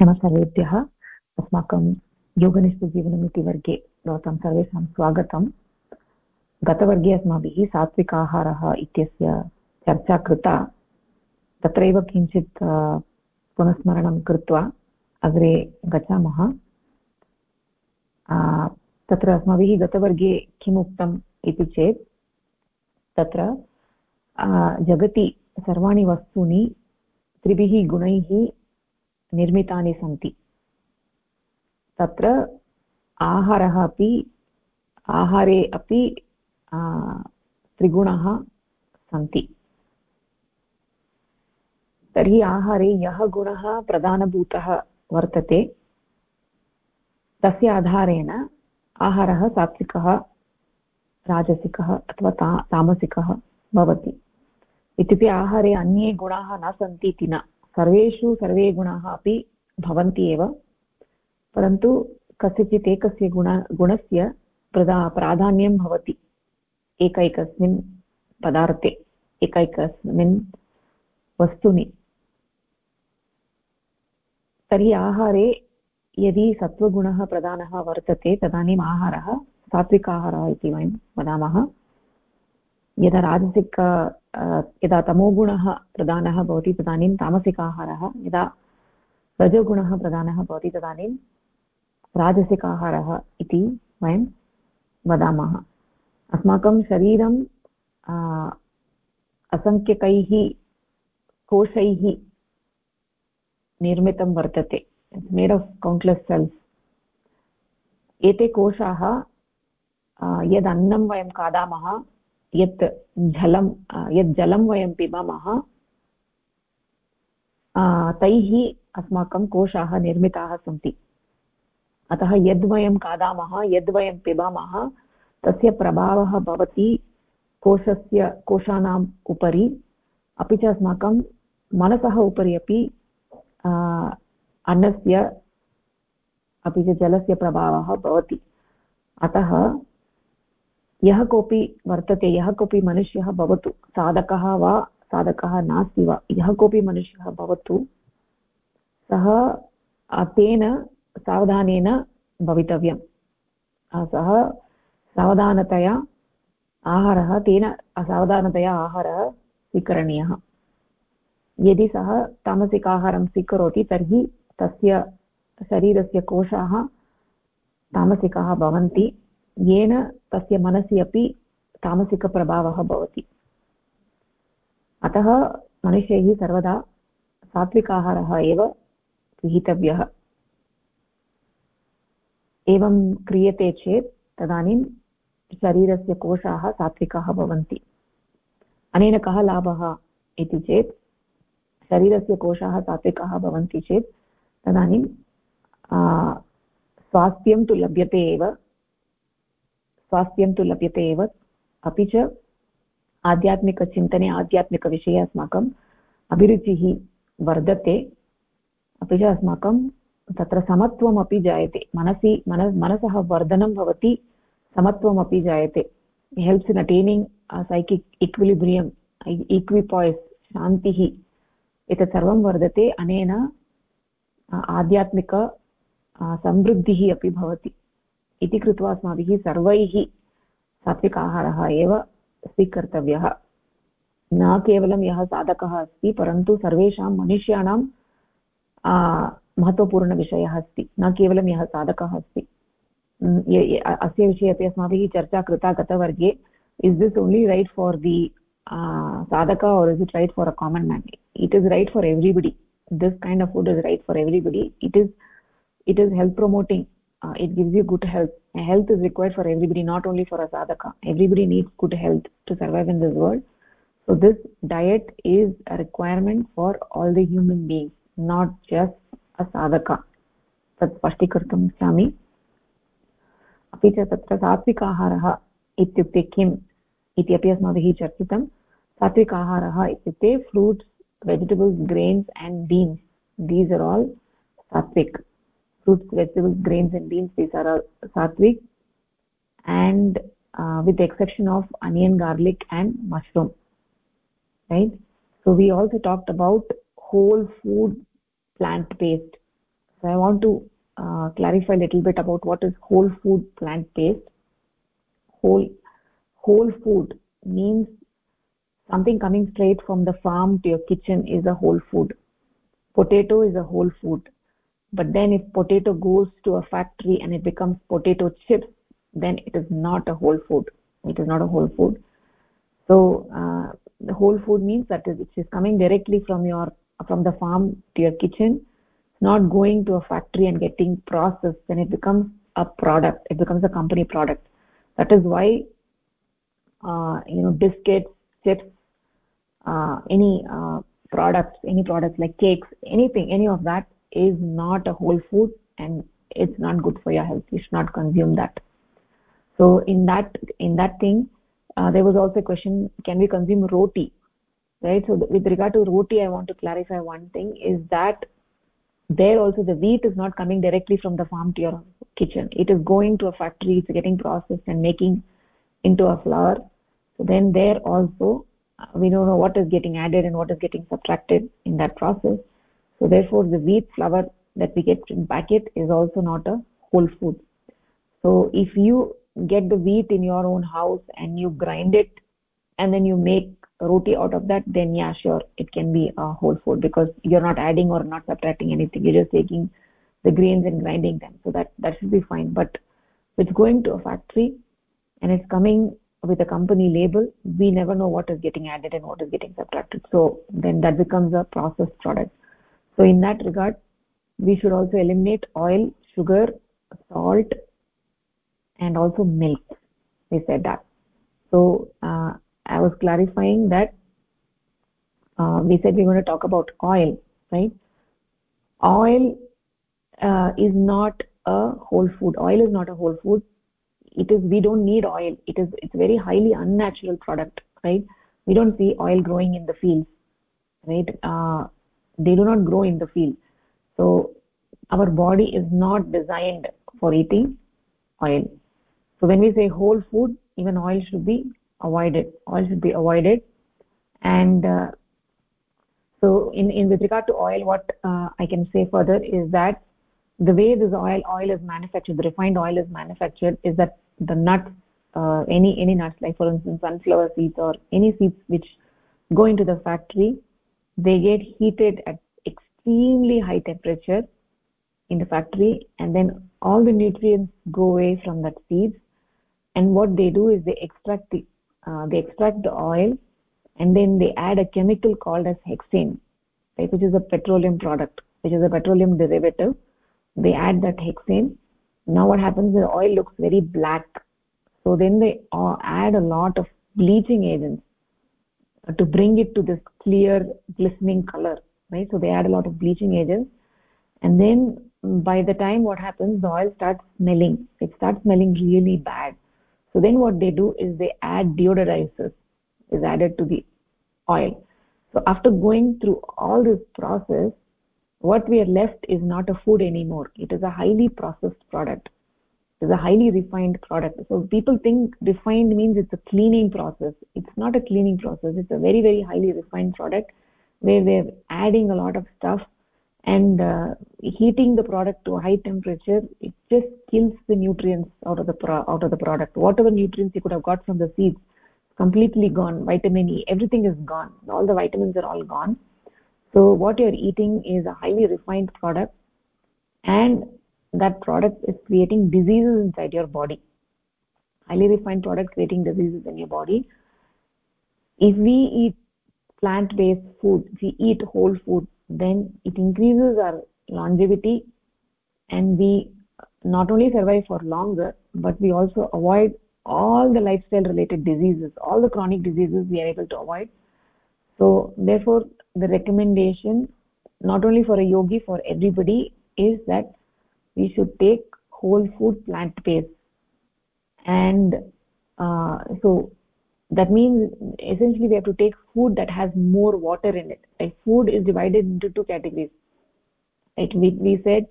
नमस्कारेभ्यः अस्माकं योगनिष्ठजीवनम् इति वर्गे भवतां सर्वेषां स्वागतम्। गतवर्गे अस्माभिः सात्विकाहारः इत्यस्य चर्चा कृता। तत्रैव किञ्चित् पुनस्मरणं कृत्वा अग्रे गच्छामः। तत्र अस्माभिः गतवर्गे किम् इति चेत्, तत्र जगति सर्वाणि वस्तूनि, त्रिभिः गुणैः निर्मितानि सन्ति। तत्र आहारः अपि, आहारे अपि त्रिगुणाः सन्ति। तर्हि आहारे यः गुणः प्रधानभूतः वर्तते, तस्य आधारेण आहारः सात्विकः, राजसिकः अथवा ता, तामसिकः भवति। इत्युक्ते आहारे अन्ये गुणाः न सन्ति इति न। सर्वेषु सर्वे गुणाः अपि भवन्ति एव। परन्तु कस्यचित् एकस्य गुण, गुणस्य प्रदा, प्राधान्यं भवति एकैकस्मिन् पदार्थे, एकैकस्मिन् वस्तुनि। तर्हि आहारे यदि सत्त्वगुणः प्रधानः वर्तते तदानीम् आहारः सात्विकाहारः इति वयं वदामः। यदा राजसिक यदा तमोगुणः प्रधानः भवति तदानीं तामसिकाहारः, यदा रजोगुणः प्रधानः भवति तदानीं राजसिकाहारः इति वयं वदामः। अस्माकं शरीरं असङ्ख्यकैः कोशैः निर्मितं वर्तते। मेड् आफ् कौण्ट्लेस् सेल्स् एते कोशाः यद् अन्नं वयं खादामः यत् जलं यत् जलं वयं पिबामः तैः अस्माकं कोशाः निर्मिताः सन्ति। अतः यद् वयं खादामः, यद् वयं पिबामः, तस्य प्रभावः भवति कोशस्य, कोशानाम् उपरि। अपि च अस्माकं मनसः उपरि अपि अन्नस्य, अपि च जलस्य प्रभावः भवति। अतः यः कोऽपि वर्तते, यः कोऽपि मनुष्यः भवतु, साधकः वा, साधकः नास्ति वा, यः कोऽपि मनुष्यः भवतु, सः तेन सावधानेन भवितव्यं सः सावधानतया आहारः, तेन सावधानतया आहारः स्वीकरणीयः। यदि सः तामसिकाहारं स्वीकरोति, तर्हि तस्य शरीरस्य कोशाः तामसिकाः भवन्ति। येन तस्य मनसि अपि तामसिकप्रभावः भवति। अतः मनुष्यैः सर्वदा सात्विकाहारः एव गृहीतव्यः। एवं क्रियते चेत् तदानीं शरीरस्य कोशाः सात्विकाः भवन्ति। अनेन कः लाभः इति चेत्, शरीरस्य कोशाः सात्विकाः भवन्ति चेत् तदानीं स्वास्थ्यं तु लभ्यते एव। स्वास्थ्यं तु लभ्यते एव। अपि च आध्यात्मिकचिन्तने आध्यात्मिकविषये अस्माकम् अभिरुचिः वर्धते। अपि च अस्माकं तत्र समत्वमपि जायते। मनसि, मन, मनसः वर्धनं भवति, समत्वमपि जायते। Helps in attaining psychic equilibrium equipoise शान्तिः। एतत् सर्वं वर्धते, अनेन आध्यात्मिक समृद्धिः अपि भवति। इति कृत्वा अस्माभिः सर्वैः सात्विक आहारः एव स्वीकर्तव्यः। न केवलं यः साधकः अस्ति, परन्तु सर्वेषां मनुष्याणां महत्त्वपूर्णविषयः अस्ति। न केवलं यः साधकः अस्ति। अस्य विषये अपि अस्माभिः चर्चा कृता गतवर्गे is this only right for the sadhaka or is it right for a common man? It is right for everybody. This kind of food is right for everybody. It is it is health promoting. Uh, it gives you good health health is required for everybody not only for a sadhaka everybody needs good health to survive in this world so this diet is a requirement for all the human beings not just a sadhaka तत् स्पष्टीकर्तुम् इच्छामि अपि च तत्र सात्विकाहारः इत्युक्ते किम् इति अपि अस्माभिः चर्चितं सात्विकाहारः इत्युक्ते fruits vegetables grains and beans these are all sattvik fruits vegetables grains and beans these are all sattvic and uh, with the exception of onion garlic and mushroom right? So we also talked about whole food plant based so i want to uh, clarify a little bit about what is whole food plant based whole whole food means something coming straight from the farm to your kitchen is a whole food. Potato is a whole food but then if potato goes to a factory and it becomes potato chips then it is not a whole food. It is not a whole food. So uh, the whole food means that it is coming directly from your from the farm to your kitchen. Not going to a factory and getting processed. Then it becomes a product. It becomes a company product. That is why uh, you know biscuits chips uh, any uh, products any products like cakes anything any of that is not a whole food and it's not good for your health. You should not consume that. So in that in that thing uh, there was also a question can we consume roti? Right? So with regard to roti i want to clarify one thing is that there also the wheat is not coming directly from the farm to your kitchen. It is going to a factory it's getting processed and making into a flour. So then there also uh, we don't know what is getting added and what is getting subtracted in that process so therefore the wheat flour that we get in packet is also not a whole food. So if you get the wheat in your own house and you grind it and then you make roti out of that then yeah sure it can be a whole food because you're not adding or not subtracting anything. You're just taking the grains and grinding them. So that that should be fine. But it's going to a factory and it's coming with a company label we never know what is getting added and what is getting subtracted. So then that becomes a processed product so in that regard we should also eliminate oil sugar salt and also milk. We said that. So uh, i was clarifying that uh, we said we're going to talk about oil right? Oil uh, is not a whole food. Oil is not a whole food. It is we don't need oil. It is it's very highly unnatural product right? We don't see oil growing in the fields right? Uh, they do not grow in the field. So our body is not designed for eating oil. So when we say whole food even oil should be avoided oil should be avoided. And uh, so in in with regard to oil what uh, i can say further is that the way this oil oil is manufactured the refined oil is manufactured is that the nuts uh, any any nuts like for instance sunflower seeds or any seeds which go into the factory they get heated at extremely high temperature in the factory and then all the nutrients go away from that seeds and what they do is they extract the uh, they extract the oil and then they add a chemical called as hexane right, which is a petroleum product which is a petroleum derivative. They add that hexane. Now what happens the oil looks very black. So then they uh, add a lot of bleaching agents to bring it to this clear glistening color right? So they add a lot of bleaching agents. And then by the time what happens the oil starts smelling. It starts smelling really bad. So then what they do is they add deodorizers is added to the oil. So after going through all this process what we are left is not a food anymore. It is a highly processed product it is a highly refined product. So people think refined means it's a cleaning process. It's not a cleaning process. It's a very very highly refined product where they're adding a lot of stuff and uh, heating the product to a high temperature it just kills the nutrients out of the out of the product. Whatever nutrients you could have got from the seeds completely gone. Vitamin e everything is gone. All the vitamins are all gone. So what you're eating is a highly refined product and that product is creating diseases inside your body. Highly hmm. refined product creating diseases in your body. If we eat plant based food if we eat whole food then it increases our longevity and we not only survive for longer but we also avoid all the lifestyle related diseases all the chronic diseases we are able to avoid. So therefore the recommendation not only for a yogi for everybody is that we should take whole food plant based. And uh, so that means essentially we have to take food that has more water in it. Like food is divided into two categories. Right we, we said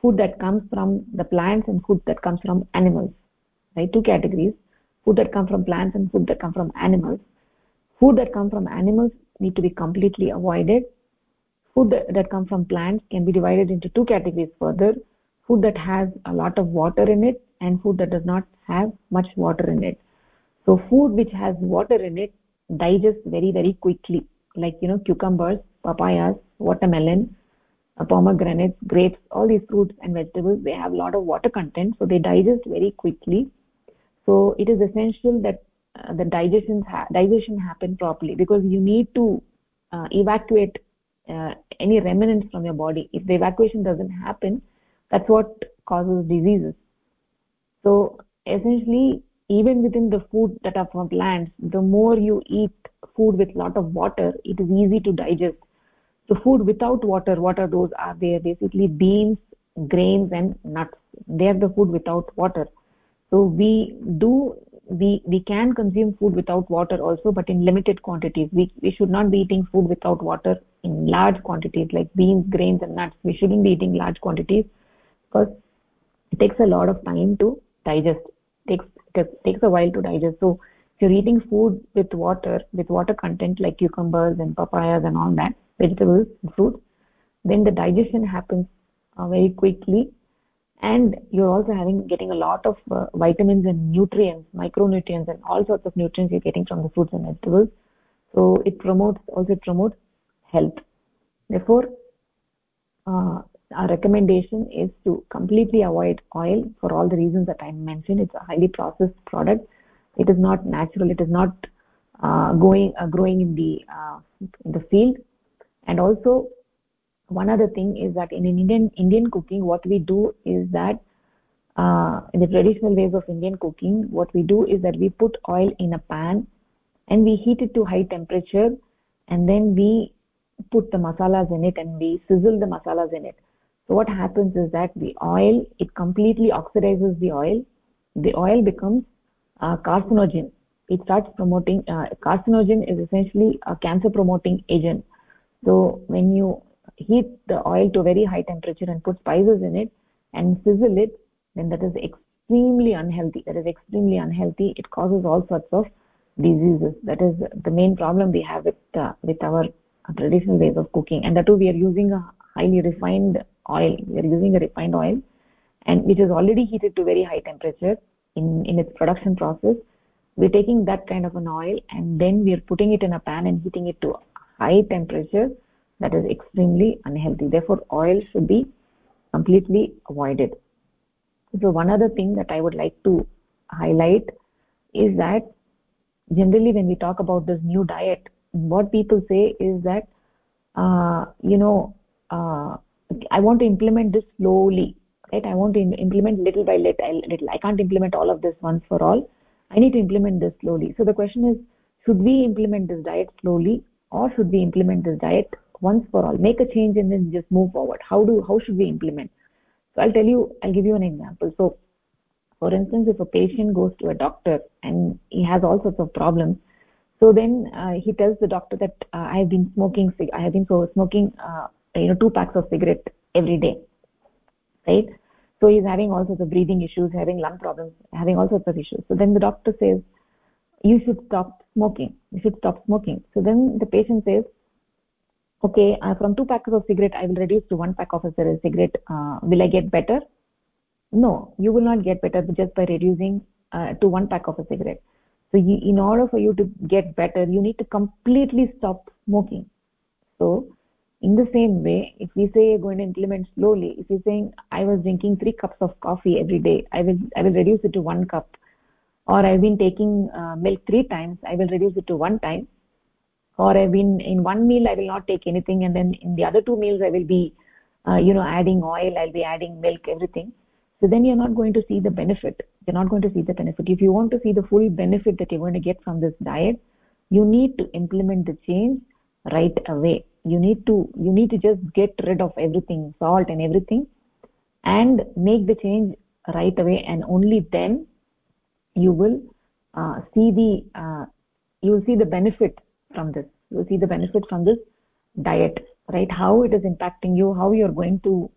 food that comes from the plants and food that comes from animals right? Two categories. Food that come from plants and food that come from animals. Food that come from animals need to be completely avoided. Food that come from plants can be divided into two categories further food that has a lot of water in it and food that does not have much water in it. So food which has water in it digests very very quickly like you know cucumbers papayas watermelon uh, pomegranates grapes all these fruits and vegetables they have a lot of water content so they digest very quickly. So it is essential that uh, the digestion ha digestion happen properly because you need to uh, evacuate uh, any remnants from your body. If the evacuation doesn't happen that's what causes diseases. So essentially even within the food that are from plants the more you eat food with lot of water it is easy to digest. So food without water what are those are they basically beans grains and nuts. They are the food without water. So we do we we can consume food without water also but in limited quantities. We we should not be eating food without water in large quantities like beans grains and nuts. We shouldn't be eating large quantities because it takes a lot of time to digest. It takes it takes a while to digest. So if you're eating food with water with water content like cucumbers and papayas and all that vegetables and fruits then the digestion happens uh, very quickly. And you're also having getting a lot of uh, vitamins and nutrients micronutrients and all sorts of nutrients you're getting from the fruits and vegetables. So it promotes also it promotes health. Therefore uh, our recommendation is to completely avoid oil for all the reasons that i mentioned. It's a highly processed product. It is not natural. It is not uh, going uh, growing in the uh, in the field. And also one other thing is that in indian indian cooking what we do is that uh, in the traditional ways of indian cooking what we do is that we put oil in a pan and we heat it to high temperature and then we put the masalas in it and we sizzle the masalas in it so what happens is that the oil it completely oxidizes the oil. The oil becomes uh, carcinogen. It starts promoting uh, carcinogen is essentially a cancer promoting agent. So when you heat the oil to very high temperature and put spices in it and sizzle it then that is extremely unhealthy. That is extremely unhealthy. It causes all sorts of diseases. That is the main problem we have with uh, with our traditional ways of cooking. And that too we are using a highly refined oil. We are using a refined oil and which is already heated to very high temperature in in its production process. We're taking that kind of an oil and then we are putting it in a pan and heating it to high temperature. That is extremely unhealthy. Therefore oil should be completely avoided. So one other thing that i would like to highlight is that generally when we talk about this new diet what people say is that uh, you know uh, i want to implement this slowly right? I want to implement little by little, little i can't implement all of this once for all. I need to implement this slowly. So the question is should we implement this diet slowly or should we implement this diet once for all? Make a change and then just move forward. How do how should we implement? So i'll tell you i'll give you an example. So for instance if a patient goes to a doctor and he has all sorts of problems so then uh, he tells the doctor that uh, i have been smoking i have been so smoking uh, you know two packs of cigarette every day right? So he's having all sorts of breathing issues having lung problems having all sorts of issues. So then the doctor says you should stop smoking. You should stop smoking. So then the patient says okay uh, from two packs of cigarette i will reduce to one pack of a cigarette. Uh, will i get better? No you will not get better just by reducing uh, to one pack of a cigarette. So you, in order for you to get better you need to completely stop smoking. So in the same way if we say you're going to implement slowly if you're saying i was drinking 3 cups of coffee every day i will i will reduce it to 1 cup or i've been taking uh, milk 3 times i will reduce it to 1 time or i've been in one meal i will not take anything and then in the other two meals i will be uh, you know adding oil i'll be adding milk everything so then you're not going to see the benefit. You're not going to see the benefit. If you want to see the full benefit that you're going to get from this diet you need to implement the change right away you need to you need to just get rid of everything salt and everything and make the change right away. And only then you will uh, see the uh, you will see the benefit from this. You will see the benefit from this diet right? How it is impacting you how you are going to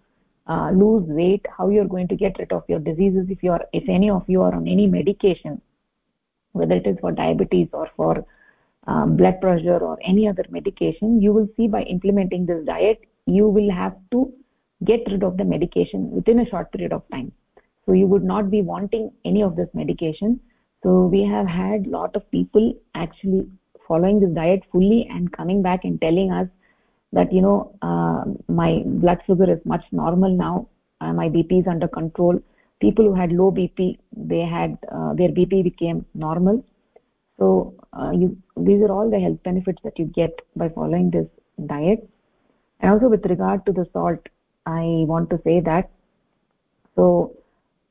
uh, lose weight how you are going to get rid of your diseases. If you are if any of you are on any medication whether it is for diabetes or for uh, blood pressure or any other medication you will see by implementing this diet you will have to get rid of the medication within a short period of time. So you would not be wanting any of this medication. So we have had lot of people actually following this diet fully and coming back and telling us that you know uh, my blood sugar is much normal now uh, my bp is under control. People who had low bp they had uh, their bp became normal so uh, you, these are all the health benefits that you get by following this diet. And also with regard to the salt i want to say that so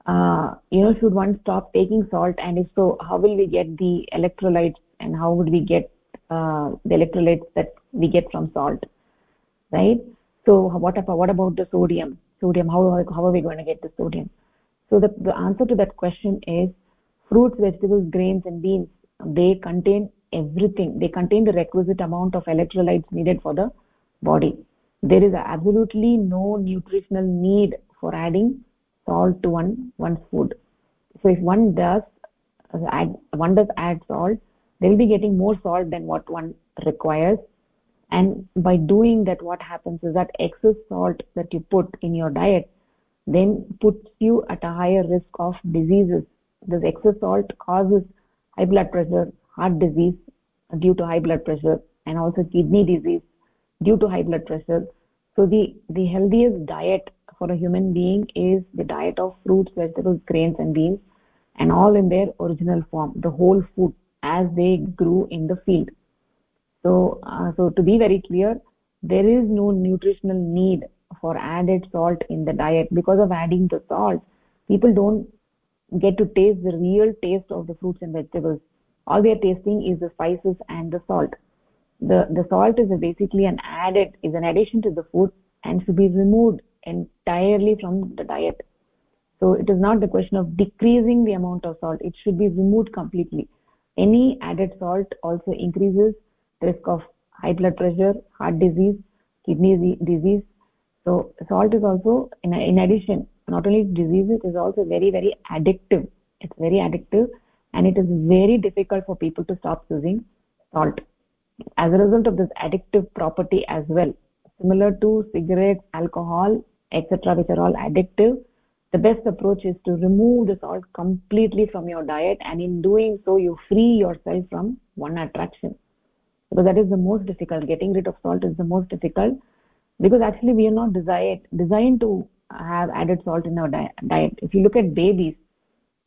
uh, you know should one stop taking salt? And if so how will we get the electrolytes and how would we get uh, the electrolytes that we get from salt right? So what about what about the sodium? Sodium how, how are we going to get the sodium? So the, the answer to that question is fruits vegetables grains and beans they contain everything. They contain the requisite amount of electrolytes needed for the body. There is absolutely no nutritional need for adding salt to one one's food. So if one does add one does add salt they will be getting more salt than what one requires. And by doing that what happens is that excess salt that you put in your diet then puts you at a higher risk of diseases. This excess salt causes high blood pressure heart disease due to high blood pressure and also kidney disease due to high blood pressure. So the the healthiest diet for a human being is the diet of fruits vegetables grains and beans and all in their original form the whole food as they grew in the field. So uh, so to be very clear there is no nutritional need for added salt in the diet. Because of adding the salt people don't get to taste the real taste of the fruits and vegetables. All they are tasting is the spices and the salt. The the salt is basically an added is an addition to the food and should be removed entirely from the diet. So it is not the question of decreasing the amount of salt. It should be removed completely. Any added salt also increases risk of high blood pressure heart disease kidney disease. So salt is also in, in addition not only diseases it is also very very addictive. It's very addictive and it is very difficult for people to stop using salt. As a result of this addictive property as well similar to cigarettes alcohol etc which are all addictive the best approach is to remove the salt completely from your diet and in doing so you free yourself from one attraction. Because that is the most difficult. Getting rid of salt is the most difficult because actually we are not designed designed to have added salt in our di diet. If you look at babies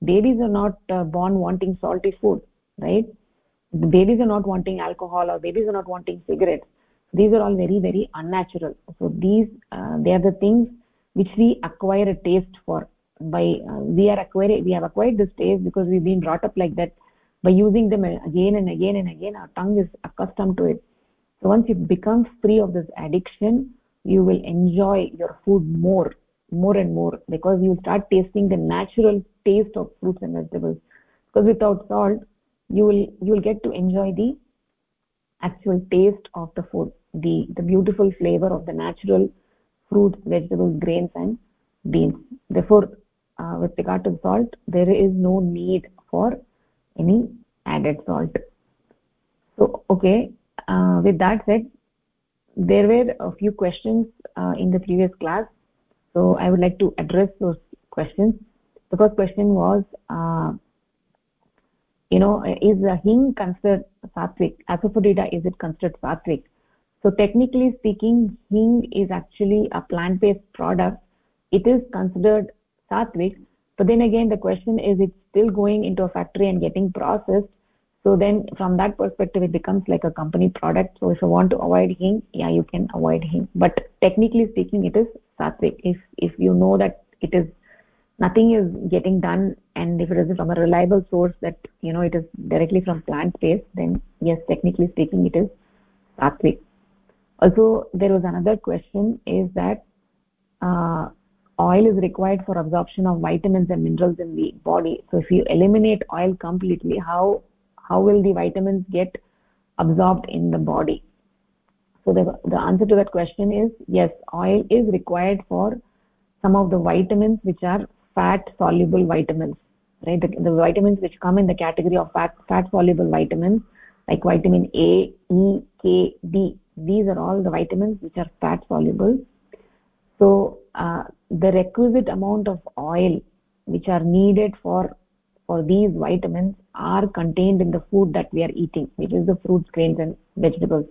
babies are not uh, born wanting salty food right? The babies are not wanting alcohol or babies are not wanting cigarettes. These are all very very unnatural. So these uh, they are the things which we acquire a taste for by uh, we are acquired we have acquired this taste because we've been brought up like that by using them again and again and again. Our tongue is accustomed to it. So once you become free of this addiction you will enjoy your food more more and more because you start tasting the natural taste of fruits and vegetables. Because without salt you will you will get to enjoy the actual taste of the food the the beautiful flavor of the natural fruits vegetables grains and beans. Therefore uh, with regard to salt there is no need for any added salt. So okay uh, with that said there were a few questions uh, in the previous class so i would like to address those questions. The first question was uh, you know is hing considered sattvic? Asafoetida is it considered sattvic? So technically speaking hing is actually a plant based product. It is considered sattvic but then again the question is it's still going into a factory and getting processed. So then from that perspective it becomes like a company product. So if you want to avoid hing yeah you can avoid hing but technically speaking it is sattvic if if you know that it is nothing is getting done and if it is from a reliable source that you know it is directly from plant based then yes technically speaking it is sattvic also there was another question is that uh, oil is required for absorption of vitamins and minerals in the body. So if you eliminate oil completely how how will the vitamins get absorbed in the body so the, the answer to that question is yes oil is required for some of the vitamins which are fat soluble vitamins right? The, the vitamins which come in the category of fat fat soluble vitamins like vitamin a e k d these are all the vitamins which are fat soluble. So uh, the requisite amount of oil which are needed for for these vitamins are contained in the food that we are eating which is the fruits grains and vegetables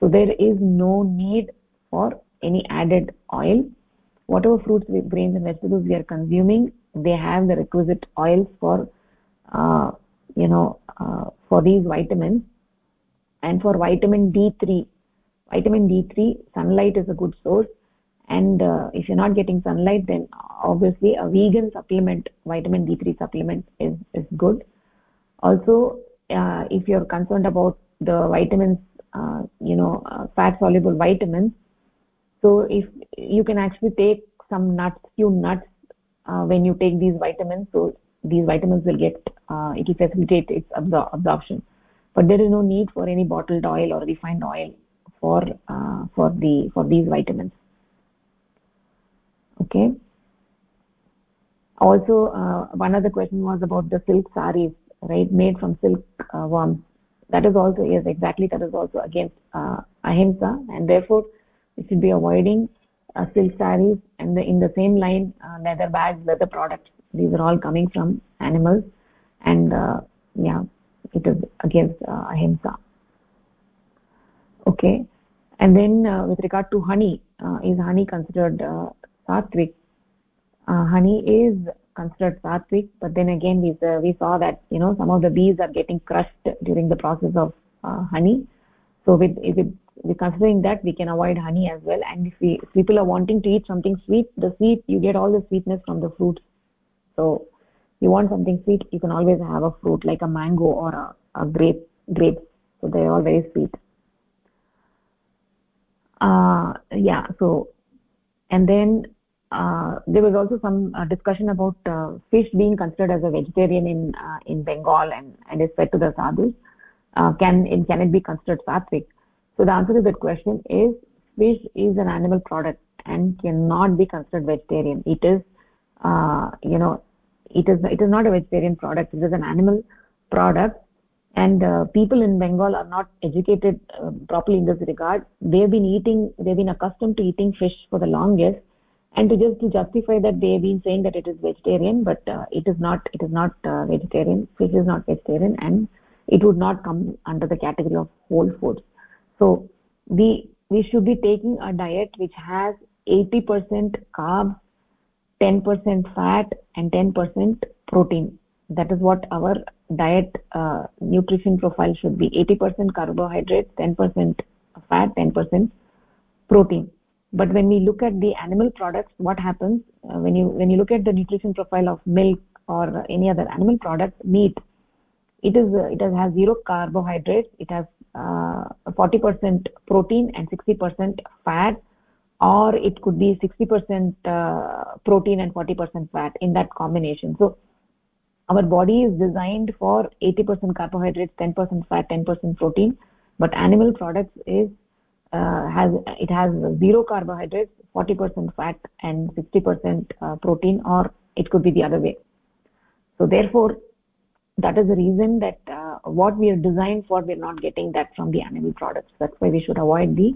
so there is no need for any added oil. Whatever fruits grains and vegetables we are consuming they have the requisite oils for uh, you know uh, for these vitamins. And for vitamin d3 vitamin d3 sunlight is a good source. And uh, if you're not getting sunlight then obviously a vegan supplement vitamin d3 supplement is is good. Also uh, if you're concerned about the vitamins you know uh, fat soluble vitamins. So if you can actually take some nuts few nuts uh, when you take these vitamins so these vitamins will get uh, it will facilitate its absor absorption. But there is no need for any bottled oil or refined oil for uh, for the for these vitamins. Okay? Also uh, one other question was about the silk saris right? Made from silk uh, worms that is also yes exactly that is also against uh, ahimsa. And therefore we should be avoiding uh, silk sarees and the, in the same line uh, leather bags leather products. These are all coming from animals. And uh, yeah it is against uh, ahimsa. Okay. And then uh, with regard to honey uh, is honey considered sattvic? Honey is considered sattvic but then again we, uh, we saw that you know some of the bees are getting crushed during the process of uh, honey. So with, with with considering that we can avoid honey as well. And if, we, if people are wanting to eat something sweet the sweet you get all the sweetness from the fruit. So you want something sweet you can always have a fruit like a mango or a, a grape grapes so they're all very sweet. Uh yeah so and then there was also some uh, discussion about uh, fish being considered as a vegetarian in uh, in bengal and and is fed to the sadhus uh, can it, can it be considered sattvic? So the answer to that question is fish is an animal product and cannot be considered vegetarian. It is uh, you know it is it is not a vegetarian product. It is an animal product. And uh, people in bengal are not educated uh, properly in this regard. They've been eating they've been accustomed to eating fish for the longest and to just to justify that they've been saying that it is vegetarian but uh, it is not it is not uh, vegetarian fish is not vegetarian and it would not come under the category of whole foods. So we we should be taking a diet which has 80% carbs 10% fat and 10% protein. That is what our diet uh, nutrition profile should be. 80% carbohydrates 10% fat 10% protein but when we look at the animal products what happens uh, when you when you look at the nutrition profile of milk or any other animal product meat it is uh, it has, zero carbohydrates. It has 40% uh, protein and 60% fat or it could be 60% uh, protein and 40% fat in that combination. So our body is designed for 80% carbohydrates 10% fat 10% protein. But animal products is uh, has it has zero carbohydrates 40% fat and 60% uh, protein or it could be the other way. So therefore that is the reason that uh, what we are designed for we're not getting that from the animal products. That's why we should avoid the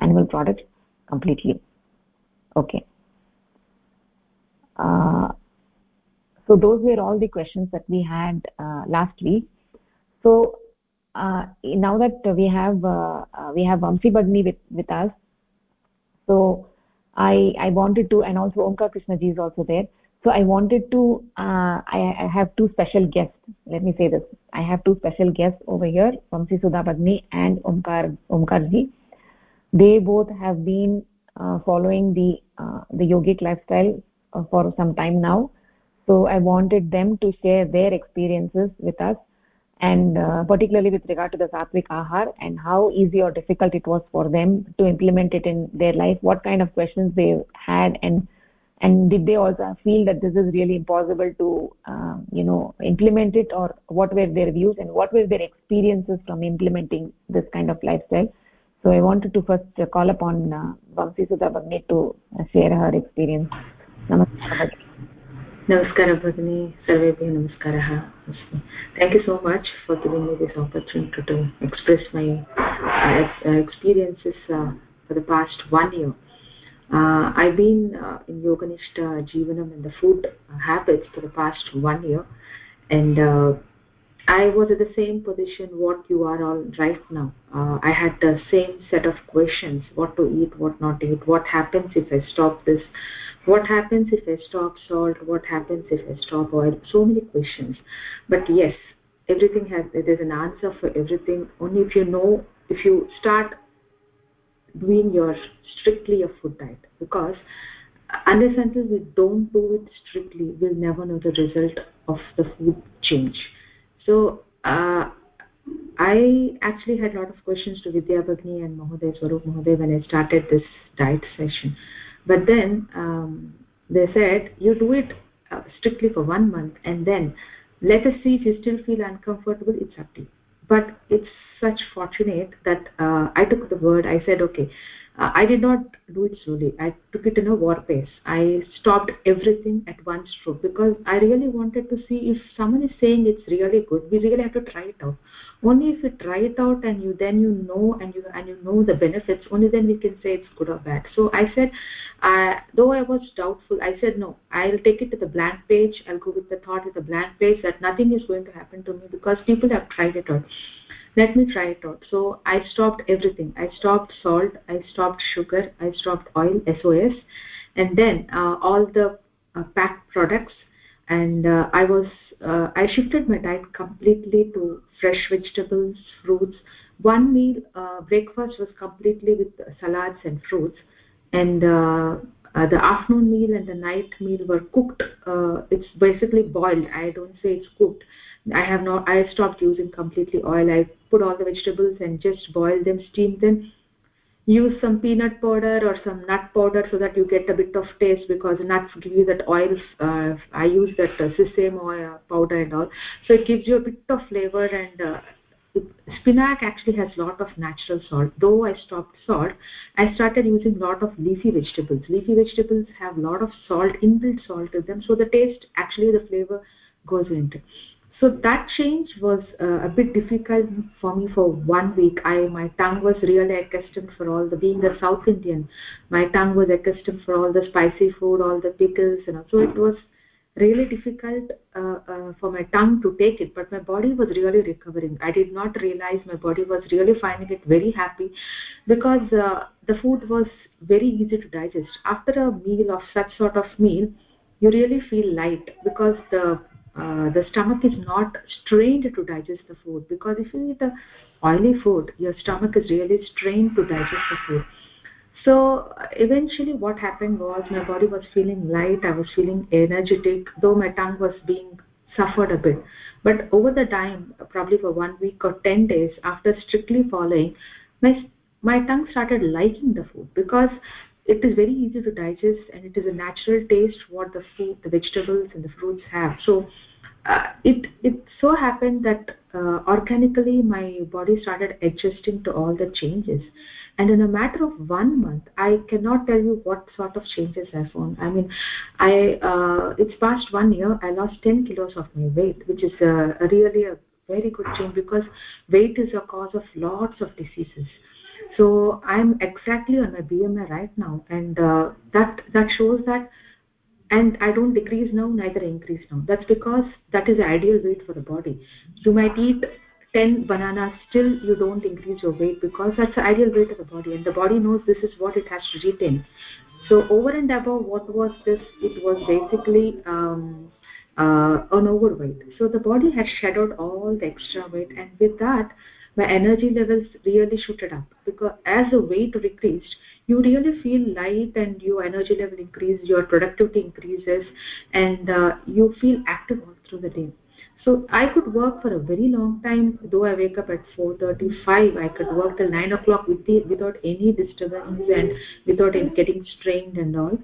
animal products completely. Okay. Uh, so those were all the questions that we had uh, last week. So now that we have uh, uh, we have Vamsi Bagni with with us so I I wanted to and also Omkar Krishnaji is also there. So I wanted to uh, I, I have two special guests. Let me say this. I have two special guests over here Vamsi Sudha Bagni and Omkar Omkarji they both have been uh, following the uh, the yogic lifestyle uh, for some time now. So i wanted them to share their experiences with us and uh, particularly with regard to the sattvic ahar and how easy or difficult it was for them to implement it in their life what kind of questions they had and and did they also feel that this is really impossible to uh, you know implement it or what were their views and what were their experiences from implementing this kind of lifestyle? So i wanted to first call upon uh, Vamsi Sudha to share her experience. Namaskar Bhagini, Sarvebhyo Namaskaraha. Thank you so much for giving me this opportunity to express my uh, experiences uh, for the past one year. Uh, I've been uh, in Yoganishta Jivanam and the food habits for the past one year and uh, I was at the same position what you are all right now. Uh, I had the same set of questions, what to eat, what not to eat, what happens if I stop this, what happens if I stop salt, what happens if I stop oil, so many questions. But yes, everything has, there's an answer for everything, only if you know, if you start doing your strictly a food diet. Because unless until we don't do it strictly we'll never know the result of the food change. So uh, I actually had a lot of questions to Vidya Bhagni and Mahoday Swarup Mahoday when I started this diet session. But then um, they said, you do it uh, strictly for one month and then let us see if you still feel uncomfortable, it's up to you. But it's such fortunate that uh, I took the word, I said, okay, uh, I did not do it slowly. I took it in a war pace. I stopped everything at one stroke because I really wanted to see if someone is saying it's really good. We really have to try it out. Only if you try it out and you then you know and you and you know the benefits, only then we can say it's good or bad. So I said, uh, though I was doubtful, I said no. I'll take it to the blank page. I'll go with the thought with the blank page that nothing is going to happen to me because people have tried it out let me try it out so i stopped everything i stopped salt i stopped sugar i stopped oil sos and then uh, all the uh, packed products and uh, i was uh, i shifted my diet completely to fresh vegetables fruits. One meal uh, breakfast was completely with salads and fruits. And uh, the afternoon meal and the night meal were cooked. It's basically boiled. I don't say it's cooked. I have not i stopped using completely oil. I put all the vegetables and just boil them steam them use some peanut powder or some nut powder so that you get a bit of taste because nuts give you that oil uh, i use that uh, sesame oil powder and all. So it gives you a bit of flavor and uh, spinach actually has lot of natural salt. Though i stopped salt i started using lot of leafy vegetables. Leafy vegetables have lot of salt inbuilt salt in them so the taste actually the flavor goes into so that change was uh, a bit difficult for me for one week. I my tongue was really accustomed for all the being a south indian my tongue was accustomed for all the spicy food all the pickles you know. So it was really difficult uh, uh, for my tongue to take it but my body was really recovering. I did not realize my body was really finding it very happy because uh, the food was very easy to digest. After a meal of such sort of meal you really feel light because the uh, the stomach is not strained to digest the food. Because if you eat the oily food your stomach is really strained to digest the food. So eventually what happened was my body was feeling light i was feeling energetic though my tongue was being suffered a bit. But over the time probably for one week or 10 days after strictly following my my tongue started liking the food. Because it is very easy to digest and it is a natural taste what the food the vegetables and the fruits have. So it it so happened that uh, organically my body started adjusting to all the changes. And in a matter of one month i cannot tell you what sort of changes i found. I mean i uh, it's past one year i lost 10 kilos of my weight which is uh, really a very good change because weight is a cause of lots of diseases. So i'm exactly on my bmi right now. And uh, that that shows that and i don't decrease now neither increase now. That's because that is the ideal weight for the body. You might eat 10 bananas still you don't increase your weight because that's the ideal weight of the body. And the body knows this is what it has to retain. So over and above what was this it was basically um, uh, an overweight. So the body has had out all the extra weight. And with that my energy levels really shooted up. Because as the weight decreased you really feel light and your energy level increases your productivity increases and uh, you feel active all through the day. So i could work for a very long time. Though i wake up at 4:35 i could work till 9 o'clock with without any disturbance and without getting strained and all.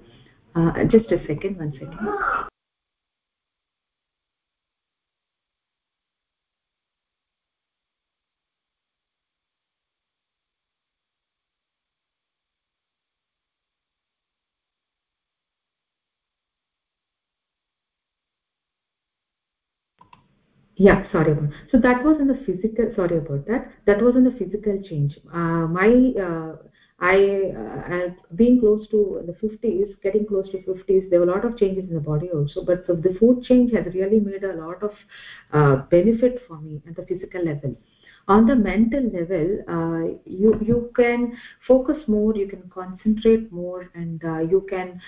Uh, just a second one second yeah sorry about so that was in the physical sorry about that that was in the physical change uh, my uh, I, uh, being close to the 50s, getting close to 50s, there were a lot of changes in the body also. But the food change has really made a lot of uh, benefit for me at the physical level. On the mental level, uh, you you can focus more, you can concentrate more, and uh, you can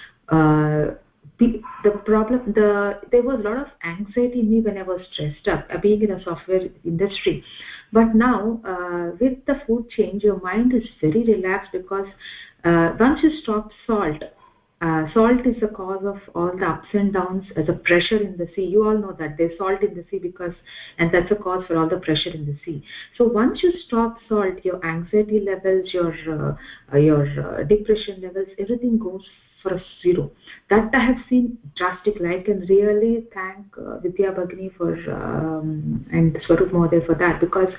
the problem the there was a lot of anxiety in me when i was stressed up uh, being in a software industry. But now uh, with the food change your mind is very relaxed because uh, once you stop salt uh, salt is the cause of all the ups and downs as a pressure in the sea. You all know that there's salt in the sea because and that's a cause for all the pressure in the sea. So once you stop salt your anxiety levels your uh, your uh, depression levels everything goes for zero. That i have seen drastic like and really thank uh, vidya bagni for um, and swarup mohoday for that because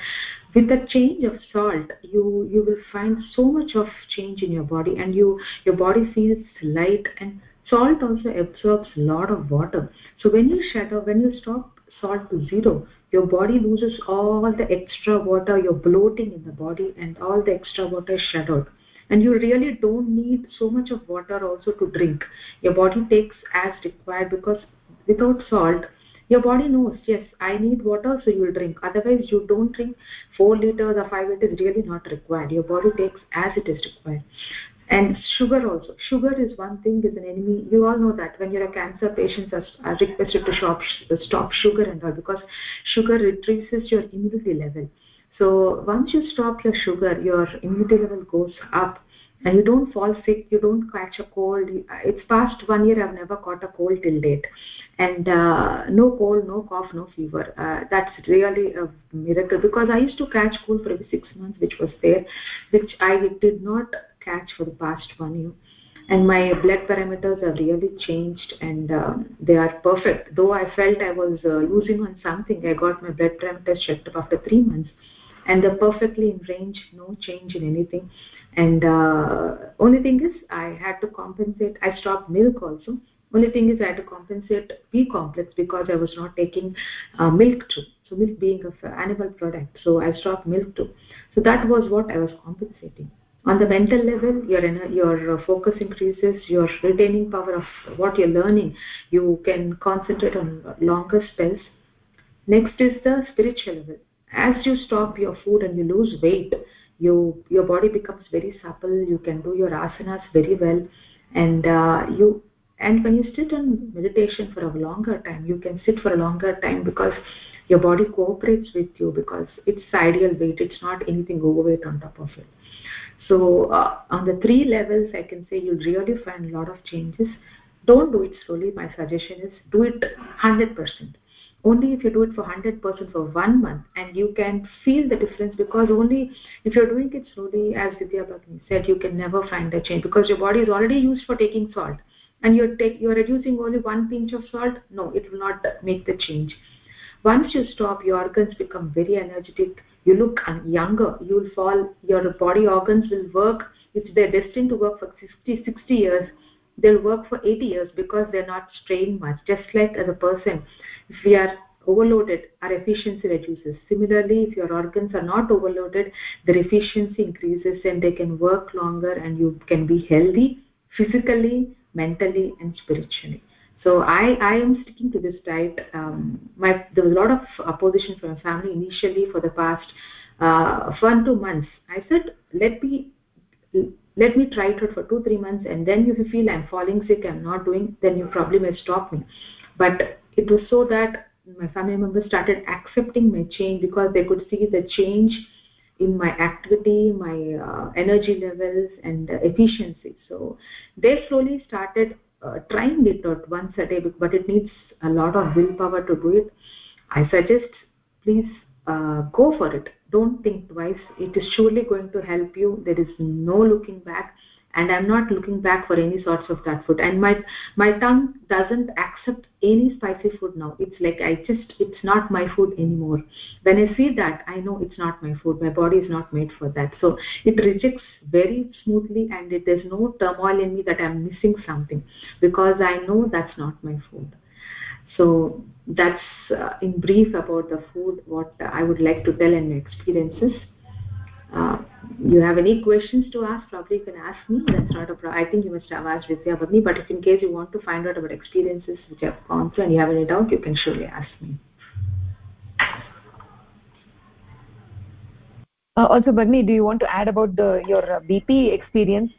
with the change of salt you you will find so much of change in your body and you your body feels light and salt also absorbs a lot of water. So when you off when you stop salt to zero your body loses all the extra water you're bloating in the body and all the extra water is shut out and you really don't need so much of water also to drink. Your body takes as required because without salt your body knows yes i need water so you will drink. Otherwise you don't drink 4 liters or 5 liters really not required. Your body takes as it is required. And sugar also. Sugar is one thing is an enemy. You all know that when you're a cancer patient are, are requested to stop stop sugar and all because sugar reduces your immunity level so once you stop your sugar your immunity level goes up and you don't fall sick you don't catch a cold. It's past one year i've never caught a cold till date. And uh, no cold no cough no fever. Uh, that's really a miracle because i used to catch cold for every 6 months which was there which i did not catch for the past one year. And my blood parameters have really changed and um, they are perfect. Though i felt i was uh, losing on something i got my blood parameters checked up after 3 months and they're perfectly in range no change in anything. And uh, only thing is i had to compensate. I stopped milk also. Only thing is i had to compensate b complex because i was not taking uh, milk too. So milk being an animal product so i stopped milk too. So that was what i was compensating. On the mental level your your focus increases your retaining power of what you're learning you can concentrate on longer spells. Next is the spiritual level as you stop your food and you lose weight you your body becomes very supple you can do your asanas very well and uh, you and when you sit in meditation for a longer time you can sit for a longer time because your body cooperates with you because it's ideal weight it's not anything overweight on top of it. So uh, on the three levels i can say you'll really find a lot of changes. Don't do it slowly. My suggestion is do it 100% only if you do it for 100% for one month and you can feel the difference because only if you're doing it slowly as vidya Bhagini said you can never find the change because your body is already used for taking salt. And you're take, you're reducing only one pinch of salt no it will not make the change. Once you stop your organs become very energetic. You look younger you will fall your body organs will work. If they're destined to work for 60 60 years they'll work for 80 years because they're not strained much. Just like as a person if we are overloaded our efficiency reduces. Similarly if your organs are not overloaded their efficiency increases and they can work longer and you can be healthy physically mentally and spiritually. So i i am sticking to this diet. Um, my there was a lot of opposition from my family initially for the past uh, one two months. I said let me let me try it out for two three months and then if you feel i'm falling sick i'm not doing then you probably may stop me. But it was so that my family members started accepting my change because they could see the change in my activity my uh, energy levels and uh, efficiency. So they slowly started uh, trying it out once a day but it needs a lot of willpower to do it. I suggest please uh, go for it. Don't think twice. It is surely going to help you. There is no looking back and i'm not looking back for any sorts of that food. And my my tongue doesn't accept any spicy food now. It's like i just it's not my food anymore. When i see that i know it's not my food. My body is not made for that. So it rejects very smoothly and it, there's no turmoil in me that i'm missing something because i know that's not my food. So that's uh, in brief about the food what i would like to tell and experiences uh, you have any questions to ask? Probably you can ask me. That's not a problem i think you must have asked Vidya about me but if in case you want to find out about experiences which i've gone through and you have any doubt you can surely ask me. Uh, also Bagni, do you want to add about the your uh, bp experience?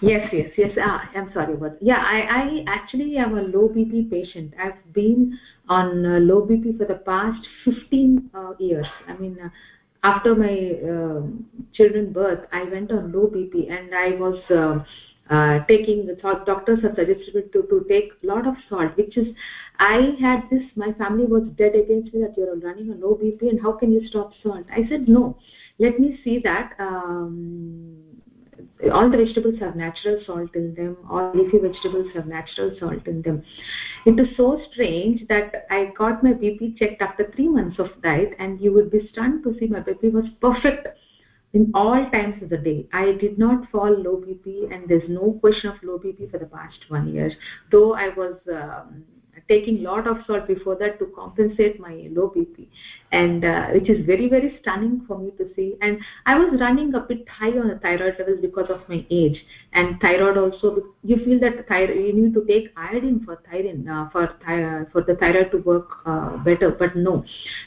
Yes yes yes. Ah, i'm sorry but yeah i i actually am a low bp patient. I've been on uh, low bp for the past 15 uh, years. I mean uh, after my uh, children birth i went on low bp and i was uh, uh, taking the thought, doctors have suggested to, to take a lot of salt which is i had this my family was dead against me that you're running on low bp and how can you stop salt? I said no. Let me see that um, all the vegetables have natural salt in them. All leafy vegetables have natural salt in them. It is so strange that i got my bp checked after 3 months of diet and you would be stunned to see my bp was perfect in all times of the day. I did not fall low bp and there's no question of low bp for the past one year. Though i was um, taking lot of salt before that to compensate my low bp and uh, which is very very stunning for me to see. And i was running a bit high on the thyroid levels because of my age. And thyroid also you feel that thyroid you need to take iodine for thyroid uh, for thy for the thyroid to work uh, better. But no.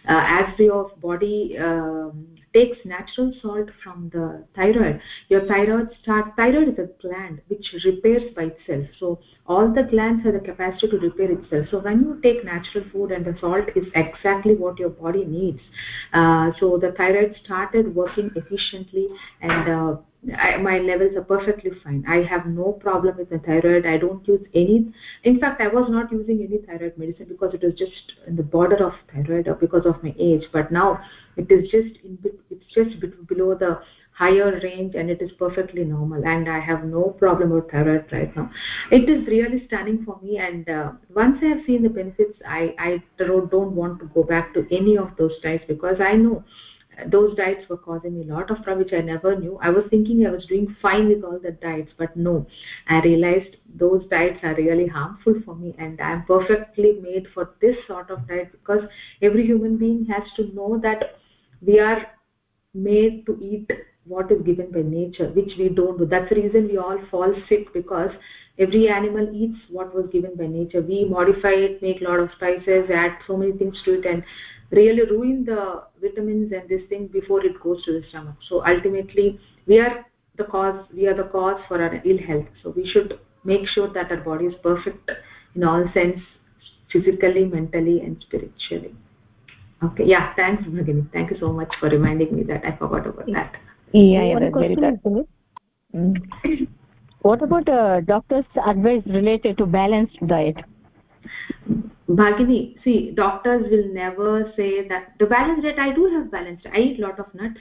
Uh, as your body um, takes natural salt from the thyroid. Your thyroid start thyroid is a gland which repairs by itself. So all the glands have the capacity to repair itself. So when you take natural food and the salt is exactly what your body needs uh, so the thyroid started working efficiently and uh, I, my levels are perfectly fine. I have no problem with the thyroid. I don't use any in fact i was not using any thyroid medicine because it was just in the border of thyroid or because of my age. But now it is just in it's just below the higher range and it is perfectly normal and i have no problem with thyroid right now. It is really stunning for me and uh, once i have seen the benefits i i don't want to go back to any of those diets because i know those diets were causing me a lot of trouble which i never knew. I was thinking i was doing fine with all the diets but no. I realized those diets are really harmful for me and i'm perfectly made for this sort of diet because every human being has to know that we are made to eat what is given by nature which we don't do. That's the reason we all fall sick because every animal eats what was given by nature. We modify it make a lot of spices add so many things to it and really ruin the vitamins and this thing before it goes to the stomach. So ultimately we are the cause we are the cause for our ill health. So we should make sure that our body is perfect in all sense physically mentally and spiritually. Okay yeah thanks Bhagini. thank you so much for reminding me that. I forgot about that. Yeah, yeah that's very good. Mm. what about uh, doctor's advice related to balanced diet Bhagini, see, doctors will never say that the balanced diet, I do have balanced. I eat lot of nuts.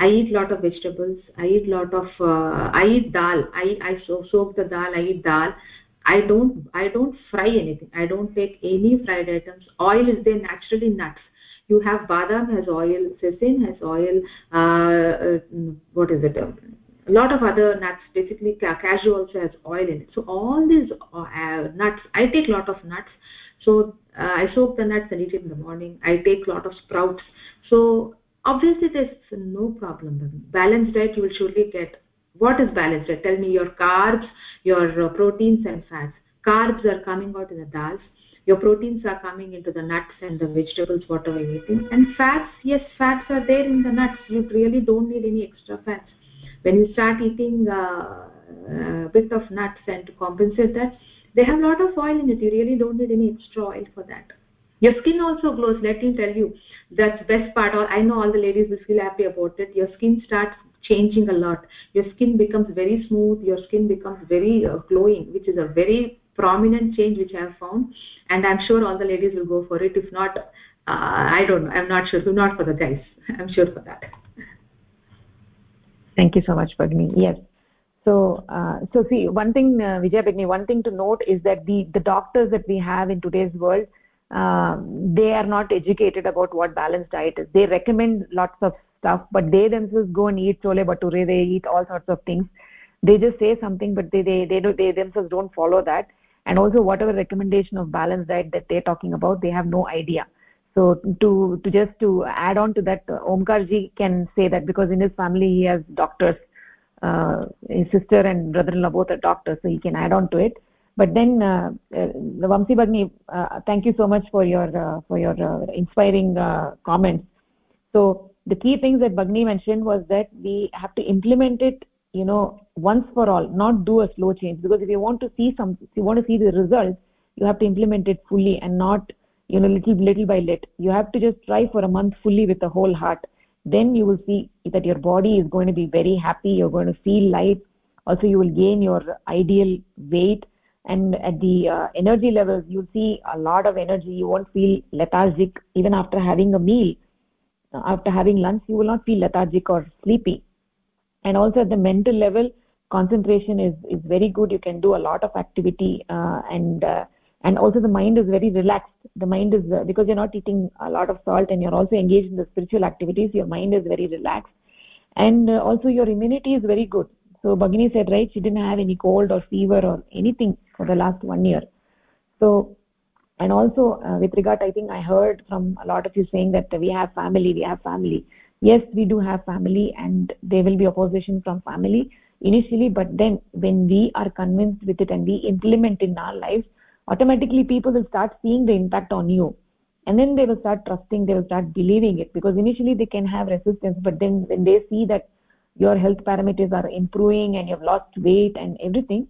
I eat a lot of vegetables. I eat lot of, uh, I eat dal. I, I so, soak the dal. I eat dal. I don't, I don't fry anything. I don't take any fried items. Oil is there naturally nuts. You have badam has oil, sesame has oil, uh, uh, what is it? A lot of other nuts basically cashew also has oil in it. So all these uh, nuts i take a lot of nuts. So uh, i soak the nuts and eat it in the morning. I take a lot of sprouts. So obviously there's no problem. Balanced diet you will surely get what is balanced diet? Tell me your carbs your uh, proteins and fats. Carbs are coming out in the dals. Your proteins are coming into the nuts and the vegetables whatever you're eating and fats yes fats are there in the nuts. You really don't need any extra fats when you start eating uh, a bit of nuts and to compensate that they have a lot of oil in it. You really don't need any extra oil for that. Your skin also glows. Let me tell you that's best part. I know all the ladies will feel happy about it. Your skin starts changing a lot. Your skin becomes very smooth. Your skin becomes very uh, glowing which is a very prominent change which i have found. And i'm sure all the ladies will go for it. If not uh, i don't know. I'm not sure. If not for the guys. I'm sure for that thank you so much Bagni. yes. So uh, so see one thing uh, vijay Bagni, one thing to note is that the the doctors that we have in today's world uh, they are not educated about what balanced diet is. They recommend lots of stuff but they themselves go and eat chole bhature they eat all sorts of things. They just say something but they they they, do, they themselves don't follow that. And also whatever recommendation of balanced diet that they're talking about they have no idea so to to just to add on to that uh, omkarji can say that because in his family he has doctors uh, his sister and brother-in-law both are doctors so he can add on to it but then uh, uh, Vamsi Bagni, uh, thank you so much for your uh, for your uh, inspiring uh, comments. So the key things that Bagni mentioned was that we have to implement it, you know, once for all, not do a slow change. Because if you want to see some, if you want to see the results, you have to implement it fully and not, you know, little little by little. You have to just try for a month fully with the whole heart. Then you will see that your body is going to be very happy. You're going to feel light. Also, you will gain your ideal weight and at the uh, energy levels you'll see a lot of energy you won't feel lethargic even after having a meal uh, after having lunch you will not feel lethargic or sleepy and also at the mental level concentration is is very good you can do a lot of activity uh, and uh, and also the mind is very relaxed the mind is uh, because you're not eating a lot of salt and you're also engaged in the spiritual activities your mind is very relaxed and uh, also your immunity is very good so Bhagini said, right, she didn't have any cold or fever or anything for the last one year. So, and also uh, with regard, I think I heard from a lot of you saying that we have family, we have family. Yes, we do have family and there will be opposition from family initially, but then when we are convinced with it and we implement in our lives, automatically people will start seeing the impact on you. And then they will start trusting, they will start believing it. Because initially they can have resistance, but then when they see that your health parameters are improving and you've lost weight and everything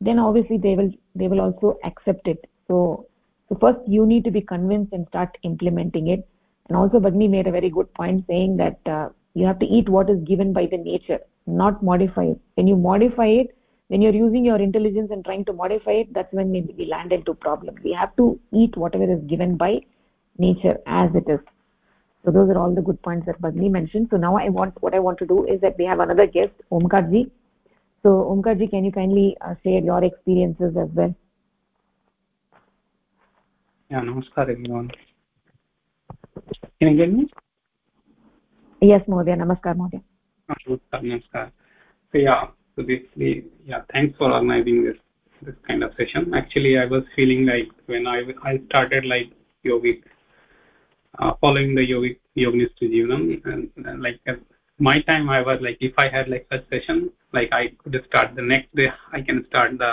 then obviously they will they will also accept it. So so first you need to be convinced and start implementing it. And also bagni made a very good point saying that uh, you have to eat what is given by the nature not modify it. When you modify it when you're using your intelligence and trying to modify it that's when we land into problems we have to eat whatever is given by nature as it is so those are all the good points that Bagni mentioned. So now I want what I want to do is that we have another guest, Omkarji. So Omkarji, can you kindly uh, share your experiences as well? Yeah, namaskar everyone. Can you hear me? Yes, Mohdya. Namaskar, Mohdya. Namaskar, namaskar. So yeah, so basically, yeah, thanks for organizing this this kind of session. Actually, I was feeling like when I I started like yogic uh, following the yogic yoginist jivanam and, and like my time i was like if i had like such session like i could start the next day i can start the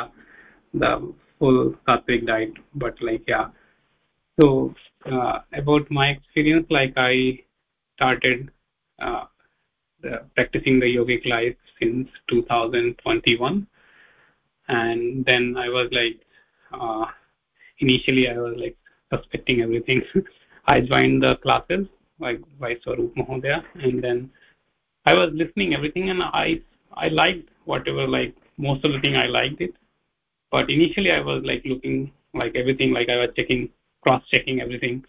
the full sattvic diet but like yeah so uh, about my experience like i started uh, practicing the yogic life since 2021 and then i was like uh, initially i was like suspecting everything. I joined the classes like by Swarup Mahodaya, and then I was listening everything, and I I liked whatever like most of the thing I liked it, but initially I was like looking like everything, like I was checking, cross-checking everything,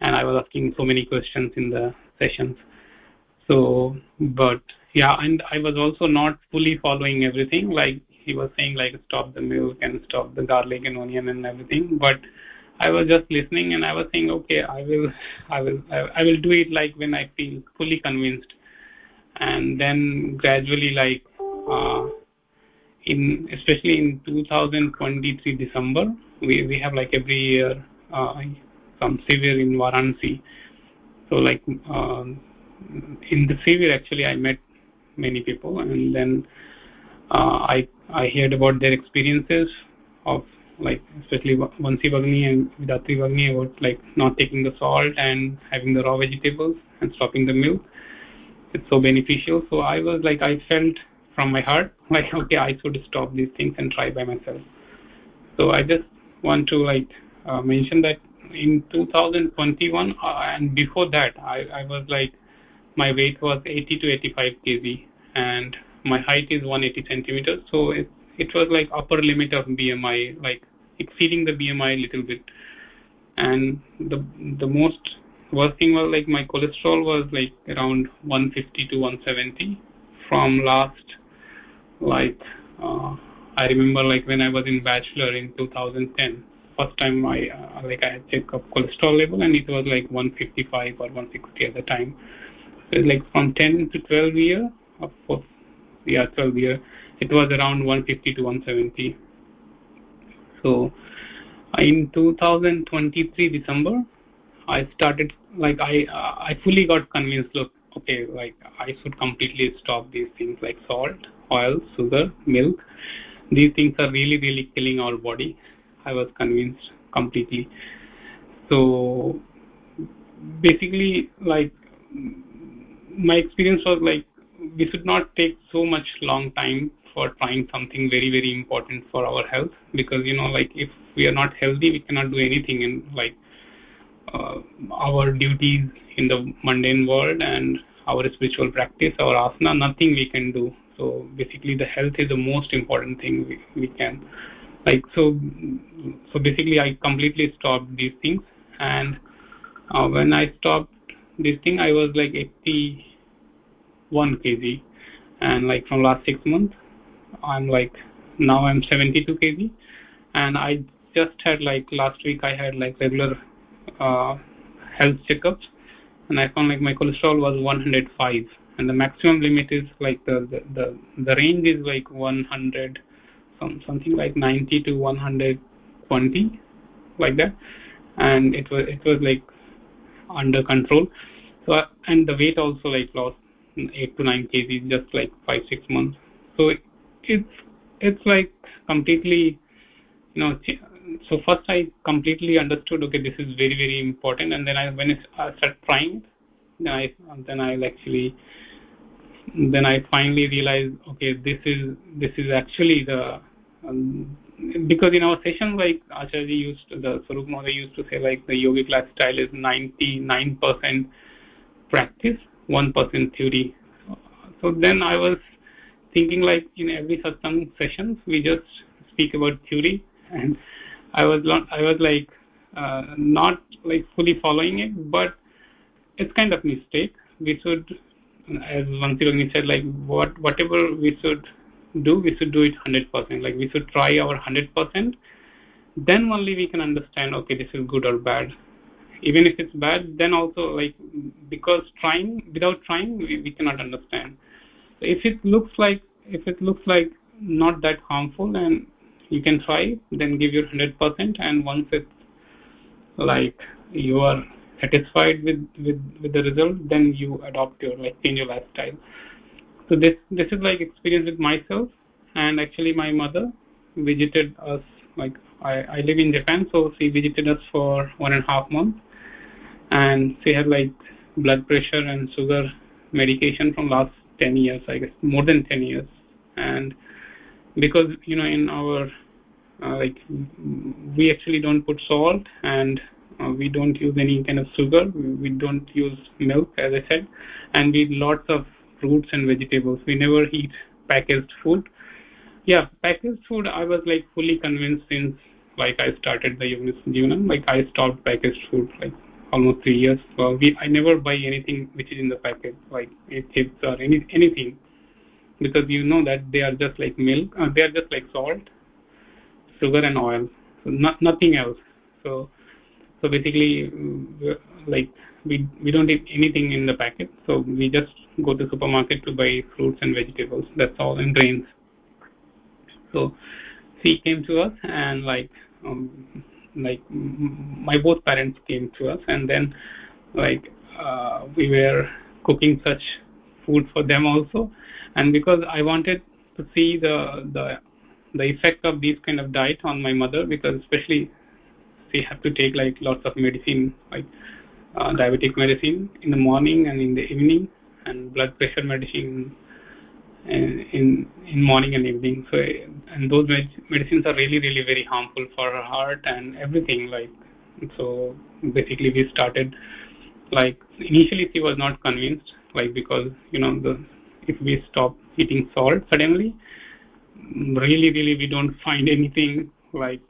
and I was asking so many questions in the sessions. So, but yeah, and I was also not fully following everything. Like he was saying, like stop the milk and stop the garlic and onion and everything, but I was just listening and I was saying, okay, I will, I will, I will do it like when I feel fully convinced, and then gradually, like uh, in especially in 2023 December, we we have like every year uh, some shivir in Varanasi. So like uh, in the shivir, actually, I met many people, and then uh, I I heard about their experiences of like especially Vamsi Bagni and Vidatri Bagni about like not taking the salt and having the raw vegetables and stopping the milk. It's so beneficial. So I was like, I felt from my heart like, okay, I should stop these things and try by myself. So I just want to like uh, mention that in 2021 uh, and before that, I, I was like, my weight was 80 to 85 kg and my height is 180 centimeters. So it, it was like upper limit of BMI, like exceeding the BMI a little bit. And the the most worst thing was like my cholesterol was like around 150 to 170 from last like uh, I remember like when I was in bachelor in 2010 first time I uh, like I checked up cholesterol level and it was like 155 or 160 at the time like from 10 to 12 year of course yeah 12 year it was around 150 to 170 so in 2023 december i started like i i fully got convinced look okay like i should completely stop these things like salt oil sugar milk. These things are really really killing our body. I was convinced completely. So basically like my experience was like we should not take so much long time for trying something very very important for our health because you know like if we are not healthy we cannot do anything in like uh, our duties in the mundane world and our spiritual practice our asana nothing we can do. So basically the health is the most important thing we, we can like so so basically i completely stopped these things. And uh, when i stopped this thing i was like 81 kg. And like from last six months i'm like now i'm 72 kg. And i just had like last week i had like regular uh, health checkups. And i found like my cholesterol was 105 and the maximum limit is like the the the, the range is like 100 some, something like 90 to 120 like that. And it was it was like under control. So and the weight also like lost 8 to 9 kg just like 5 6 months. So it, it's it's like completely you know so first i completely understood okay this is very very important. And then i when i started trying then i then i actually then i finally realized okay this is this is actually the um, because in our session like acharya used to, the Mother used to say like the yogic lifestyle is 99% practice 1% theory. So then i was thinking like in every satsang sessions we just speak about theory. And i was i was like uh, not like fully following it but it's kind of mistake. We should as Vamsi said like what whatever we should do we should do it 100% like we should try our 100% then only we can understand okay this is good or bad. Even if it's bad then also like because trying without trying we, we cannot understand. If it looks like if it looks like not that harmful then you can try then give your 100% and once it's like you are satisfied with with with the result then you adopt your like change your lifestyle so this this is like experience with myself and actually my mother visited us like i i live in japan so she visited us for one and a half months. And she had like blood pressure and sugar medication from last 10 years i guess more than 10 years. And because you know in our uh, like we actually don't put salt and uh, we don't use any kind of sugar. We don't use milk as i said. And we lots of fruits and vegetables. We never eat packaged food. Yeah packaged food i was like fully convinced since like i started the Yoga like i stopped packaged food like almost three years. So we i never buy anything which is in the packet like chips or any anything. Because you know that they are just like milk uh, they are just like salt sugar and oil. So not, nothing else. So so basically like we we don't eat anything in the packet so we just go to supermarket to buy fruits and vegetables. That's all and grains. So she came to us and like um, like my both parents came to us and then like uh, we were cooking such food for them also. And because i wanted to see the the the effect of these kind of diet on my mother because especially she had to take like lots of medicine like uh, diabetic medicine in the morning and in the evening and blood pressure medicine in in, in morning and evening. So and those med medicines are really really very harmful for her heart and everything like so basically we started like initially she was not convinced like because you know the if we stop eating salt suddenly really really we don't find anything like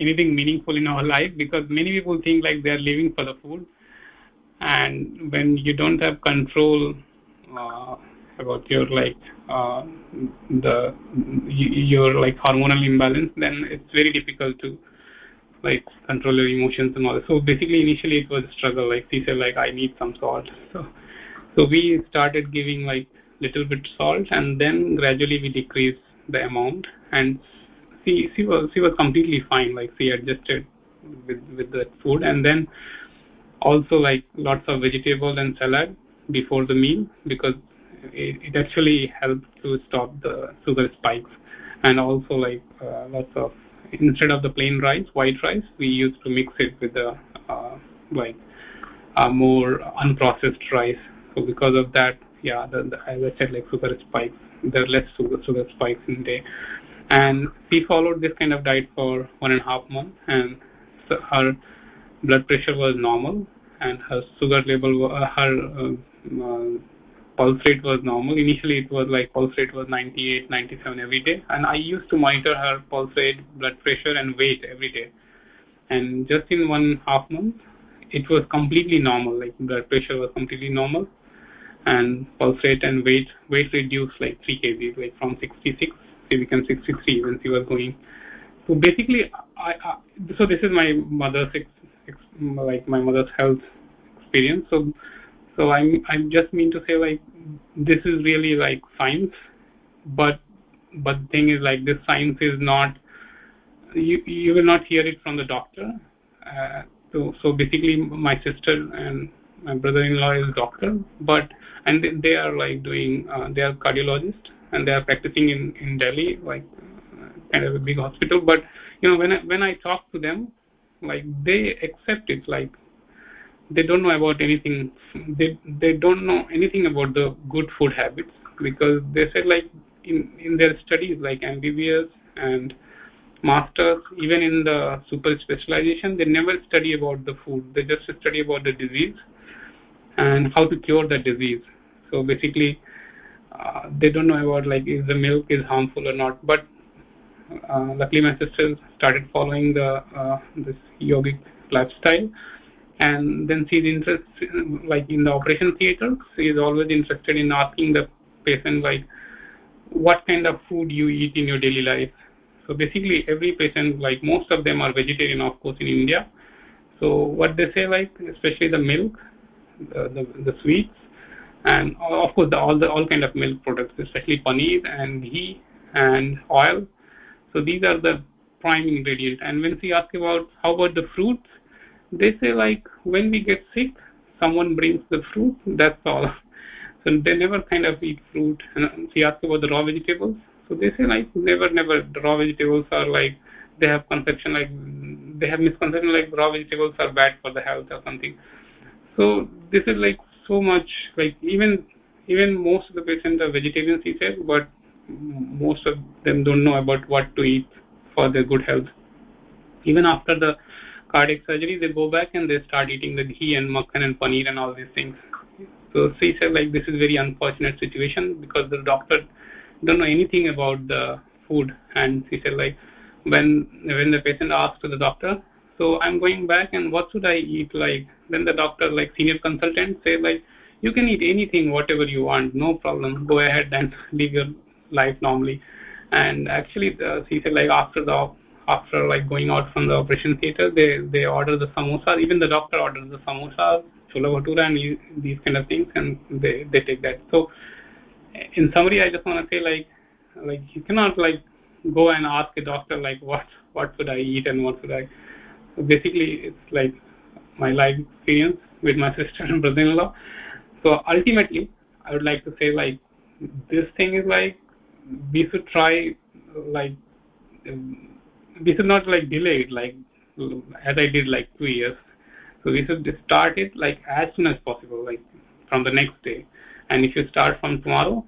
anything meaningful in our life because many people think like they are living for the food and when you don't have control uh, about your like uh, the your like hormonal imbalance then it's very difficult to like control your emotions and all that. so basically initially it was a struggle. Like she said like i need some salt. So so we started giving like little bit salt and then gradually we decreased the amount. And she she was she was completely fine. Like she adjusted with with the food. And then also like lots of vegetable and salad before the meal because it, it actually helps to stop the sugar spikes. And also like uh, lots of instead of the plain rice white rice we used to mix it with the uh, like uh, more unprocessed rice. So because of that yeah the, the, as i said like sugar spikes there are less sugar, sugar spikes in day and we followed this kind of diet for one and a half months and so her blood pressure was normal and her sugar level uh, her uh, uh, pulse rate was normal. Initially it was like pulse rate was 98 97 every day. And i used to monitor her pulse rate blood pressure and weight every day. And just in one half month it was completely normal. Like blood pressure was completely normal. And pulse rate and weight weight reduced like 3 kg like from 66 she became 63 when she was going. So basically I, I so this is my mother's like my mother's health experience. So so i'm i just mean to say like this is really like science. But but the thing is like this science is not you you will not hear it from the doctor. Uh, so so basically my sister and my brother-in-law is doctor. But and they, they are like doing uh, they are cardiologist and they are practicing in in delhi like uh, kind of a big hospital. But you know when i when i talk to them like they accept it like they don't know about anything. They they don't know anything about the good food habits because they said like in in their studies like mbbs and masters even in the super specialization they never study about the food. They just study about the disease and how to cure the disease. So basically uh, they don't know about like if the milk is harmful or not. But luckily my sister started following the uh, this yogic lifestyle. And then she's interested like in the operation theater. She is always interested in asking the patient like what kind of food you eat in your daily life. So basically every patient like most of them are vegetarian of course in india. So what they say like especially the milk the, the, the sweets and of course the, all the all kind of milk products especially paneer and ghee and oil so these are the prime ingredient. And when she ask about how about the fruits they say like when we get sick someone brings the fruit that's all. So they never kind of eat fruit. And she asked about the raw vegetables. So they say like never never raw vegetables are like they have conception like they have misconception like raw vegetables are bad for the health or something. So this is like so much like even even most of the patients are vegetarians he said but most of them don't know about what to eat for their good health. Even after the cardiac surgery they go back and they start eating the ghee and makhan and paneer and all these things. So she said like this is very unfortunate situation because the doctor don't know anything about the food. And she said like when when the patient asked to the doctor so i'm going back and what should i eat? Like then the doctor like senior consultant say like you can eat anything whatever you want no problem. Go ahead and live your life normally. And actually the, she said like after the after like going out from the operation theater they they order the samosa. Even the doctor orders the samosa chola bhatura and these kind of things and they they take that. So in summary i just want to say like like you cannot like go and ask a doctor like what what should i eat and what should i so basically it's like my life experience with my sister and brother-in-law. So ultimately i would like to say like this thing is like we should try like we should not like delay it like as i did like two years. So we should start it like as soon as possible like from the next day. And if you start from tomorrow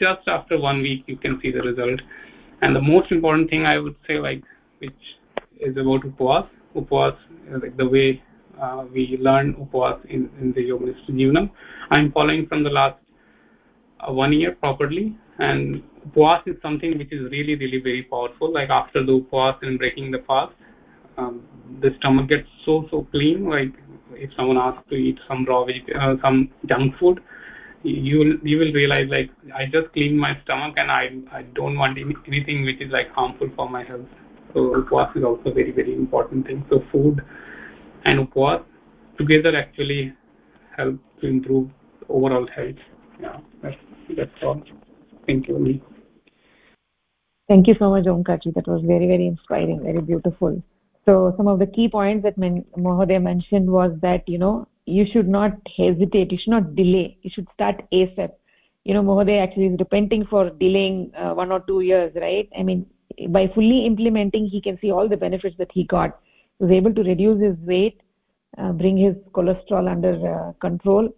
just after one week you can see the result. And the most important thing i would say like which is about upwas. Upwas like the way uh, we learn upwas in, in the yoganist jivanam. I'm following from the last one year properly. And upwas is something which is really really very powerful. Like after the upwas and breaking the fast um, the stomach gets so so clean. Like if someone asks to eat some raw uh, some junk food you will you will realize like i just clean my stomach and i i don't want any, anything which is like harmful for my health. So upwas is also very very important thing. So food and upwas together actually help to improve overall health. Yeah that's, all. Thank you thank you so much omkarji that was very very inspiring very beautiful. So some of the key points that Men mohoday mentioned was that you know you should not hesitate you should not delay you should start asap you know mohoday actually is repenting for delaying uh, one or two years right? I mean by fully implementing he can see all the benefits that he got. He was able to reduce his weight uh, bring his cholesterol under uh, control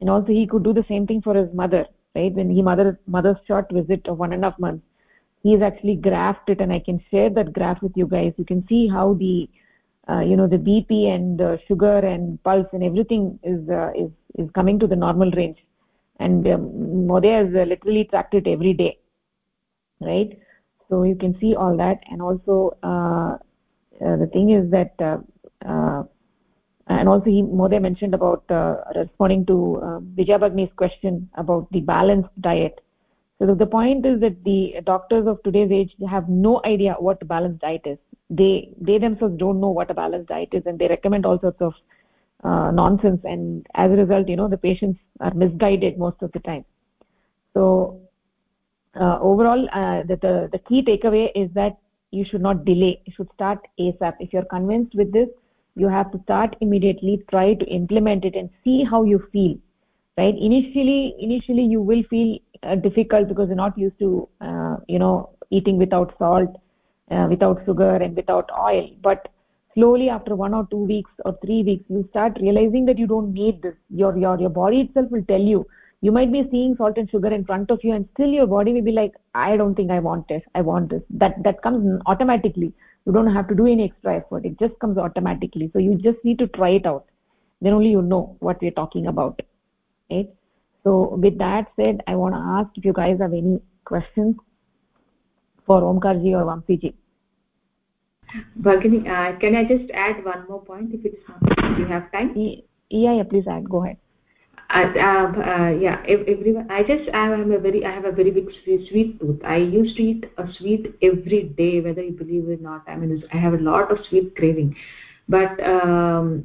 and also he could do the same thing for his mother right? When he mother mother's short visit of one and a half months he has actually graphed it and i can share that graph with you guys. You can see how the uh, you know the bp and sugar and pulse and everything is uh, is is coming to the normal range. And um, Mode has uh, literally tracked it every day right? So you can see all that. And also uh, uh, the thing is that and also he mentioned about uh, responding to uh, Vijayabhagni's question about the balanced diet. So the point is that the doctors of today's age have no idea what a balanced diet is. They they themselves don't know what a balanced diet is and they recommend all sorts of uh, nonsense. And as a result you know the patients are misguided most of the time. So uh, overall uh, the, the the key takeaway is that you should not delay. You should start asap if you're convinced with this you have to start immediately try to implement it and see how you feel right? Initially initially you will feel uh, difficult because you're not used to uh, you know eating without salt uh, without sugar and without oil. But slowly after one or two weeks or three weeks you start realizing that you don't need this. Your your your body itself will tell you. You might be seeing salt and sugar in front of you and still your body will be like i don't think i want this i want this. That that comes automatically you don't have to do any extra effort it just comes automatically so you just need to try it out then only you know what we're talking about right so with that said i want to ask if you guys have any questions for omkarji or vamsiji Bhagini, uh, can I just add one more point if it's not, if you have time? Yeah, yeah, please add. Go ahead. Uh, uh, yeah, everyone. I just I am a very I have a very big sweet tooth. I used to eat a sweet every day, whether you believe it or not. I mean, I have a lot of sweet craving, but um,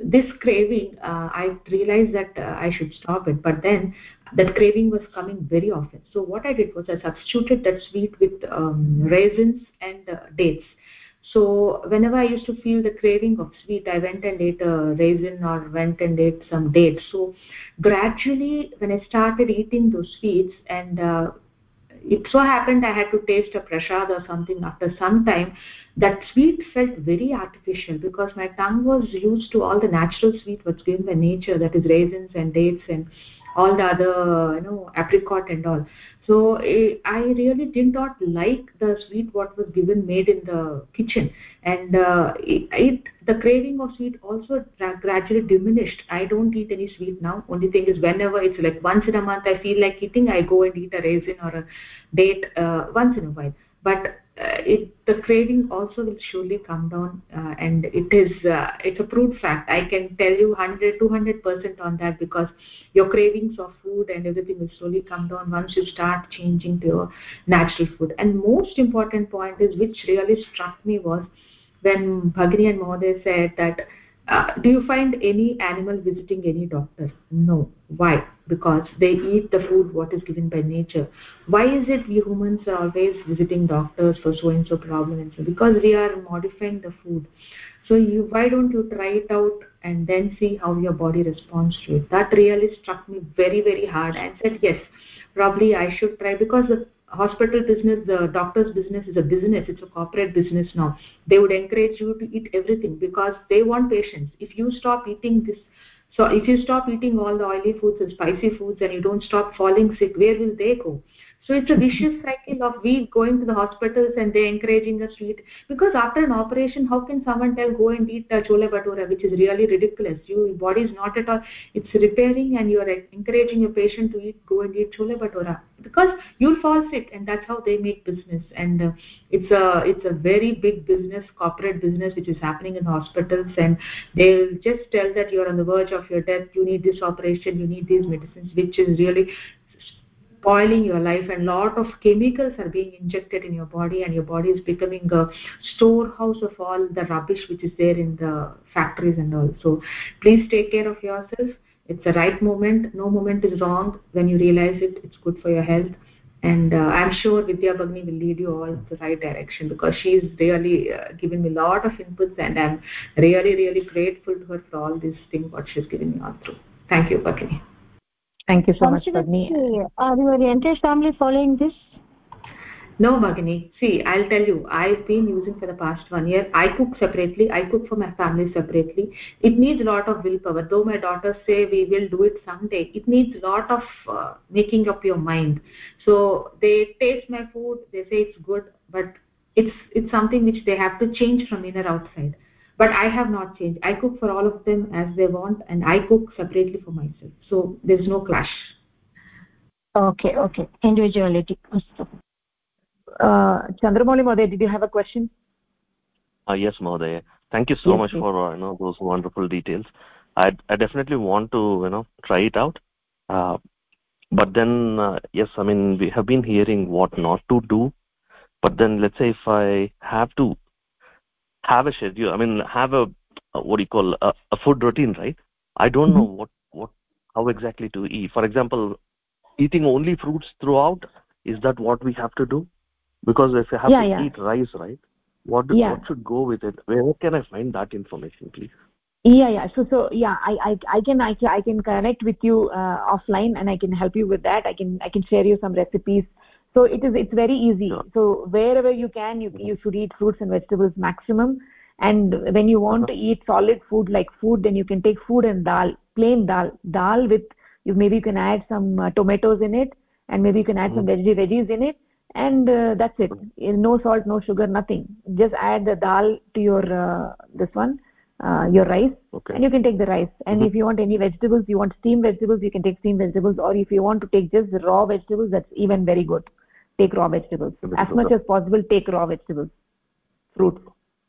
this craving, uh, I realized that uh, I should stop it. But then that craving was coming very often. So what I did was I substituted that sweet with um, raisins and uh, dates so whenever i used to feel the craving of sweet i went and ate a raisin or went and ate some dates. So gradually when i started eating those sweets and uh, it so happened i had to taste a prasad or something after some time that sweet felt very artificial because my tongue was used to all the natural sweet what's given by nature that is raisins and dates and all the other you know apricot and all so eh, i really did not like the sweet what was given made in the kitchen. And uh, it, it, the craving of sweet also gradually diminished. I don't eat any sweet now. Only thing is whenever it's like once in a month i feel like eating i go and eat a raisin or a date uh, once in a while. But it, the craving also will surely come down uh, and it is uh, it's a proved fact. I can tell you 100 200 percent on that because your cravings of food and everything will slowly come down once you start changing to your natural food. And most important point is which really struck me was when bhagini and mohoday said that uh, do you find any animal visiting any doctor? No. Why? Because they eat the food what is given by nature. Why is it we humans are always visiting doctors for so and so problem and so because we are modifying the food. So you why don't you try it out and then see how your body responds to it? That really struck me very very hard and said yes probably i should try because the hospital business the doctor's business is a business it's a corporate business now. They would encourage you to eat everything because they want patients if you stop eating this so if you stop eating all the oily foods and spicy foods and you don't stop falling sick where will they go so it's a vicious cycle of we going to the hospitals and they encouraging us to eat. Because after an operation how can someone tell go and eat uh, chole bhatura which is really ridiculous. Your body is not at all it's repairing and you are encouraging your patient to eat go and eat chole bhatura. Because you'll fall sick and that's how they make business. And uh, it's a it's a very big business corporate business which is happening in hospitals and they'll just tell that you're on the verge of your death you need this operation you need these medicines which is really spoiling your life and lot of chemicals are being injected in your body and your body is becoming a storehouse of all the rubbish which is there in the factories and all. So please take care of yourself. It's the right moment. No moment is wrong when you realize it. It's good for your health. And uh, i'm sure vidya bagni will lead you all in the right direction because she's really uh, given me a lot of inputs and i'm really really grateful to her for all these things what she's given me all through. Thank you bagni thank you so much bagni are your entire family following this? No bagni see i'll tell you i've been using for the past one year. I cook separately. I cook for my family separately. It needs a lot of willpower. Though my daughters say we will do it someday it needs a lot of uh, making up your mind. So they taste my food. They say it's good but it's it's something which they have to change from inner outside but i have not changed i cook for all of them as they want and i cook separately for myself so there's no clash okay okay individuality uh, Chandramouli Moday, did you have a question? Uh, yes, Moday. Thank you so yes, much please. for uh, you know those wonderful details. I I definitely want to you know try it out. Uh, but then uh, yes, I mean we have been hearing what not to do. But then let's say if I have to have a schedule, I mean have a, what do you call a, a food routine, right? I don't mm-hmm. know what what how exactly to eat. For example, eating only fruits throughout is that what we have to do? because if you have yeah, to yeah. eat rice right what do, yeah. what should go with it where can i find that information please yeah yeah so so yeah i i, I can I can i can connect with you uh, offline and i can help you with that i can i can share you some recipes so it is it's very easy so wherever you can you mm-hmm. you should eat fruits and vegetables maximum and when you want to eat solid food like food then you can take food and dal plain dal dal with you maybe you can add some uh, tomatoes in it and maybe you can add mm-hmm. some veggie veggies in it and uh, that's it no salt no sugar nothing just add the dal to your uh, this one uh, your rice okay. and you can take the rice and mm -hmm. if you want any vegetables you want steamed vegetables you can take steamed vegetables or if you want to take just raw vegetables that's even very good take raw vegetables. As much as possible take raw vegetables. Fruits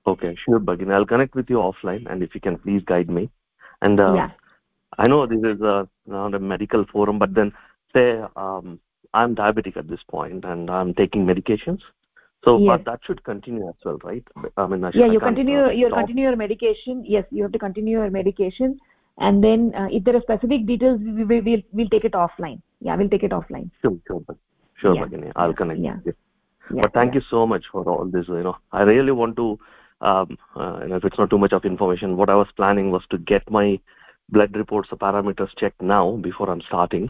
okay sure Bhagini. i'll connect with you offline and if you can please guide me. And uh, yeah. i know this is a, not a medical forum but then say um, i'm diabetic at this point and i'm taking medications. So yes. but that should continue as well right? I mean I yeah you continue uh, you continue your medication. Yes you have to continue your medication. And then uh, if there are specific details we will we'll, we'll take it offline. Yeah we'll take it offline. Sure sure sure yeah. Bhagini. i'll connect yeah. yeah. but thank yeah. you so much for all this you know i really want to um, uh, you know, if it's not too much of information what i was planning was to get my blood reports the parameters checked now before i'm starting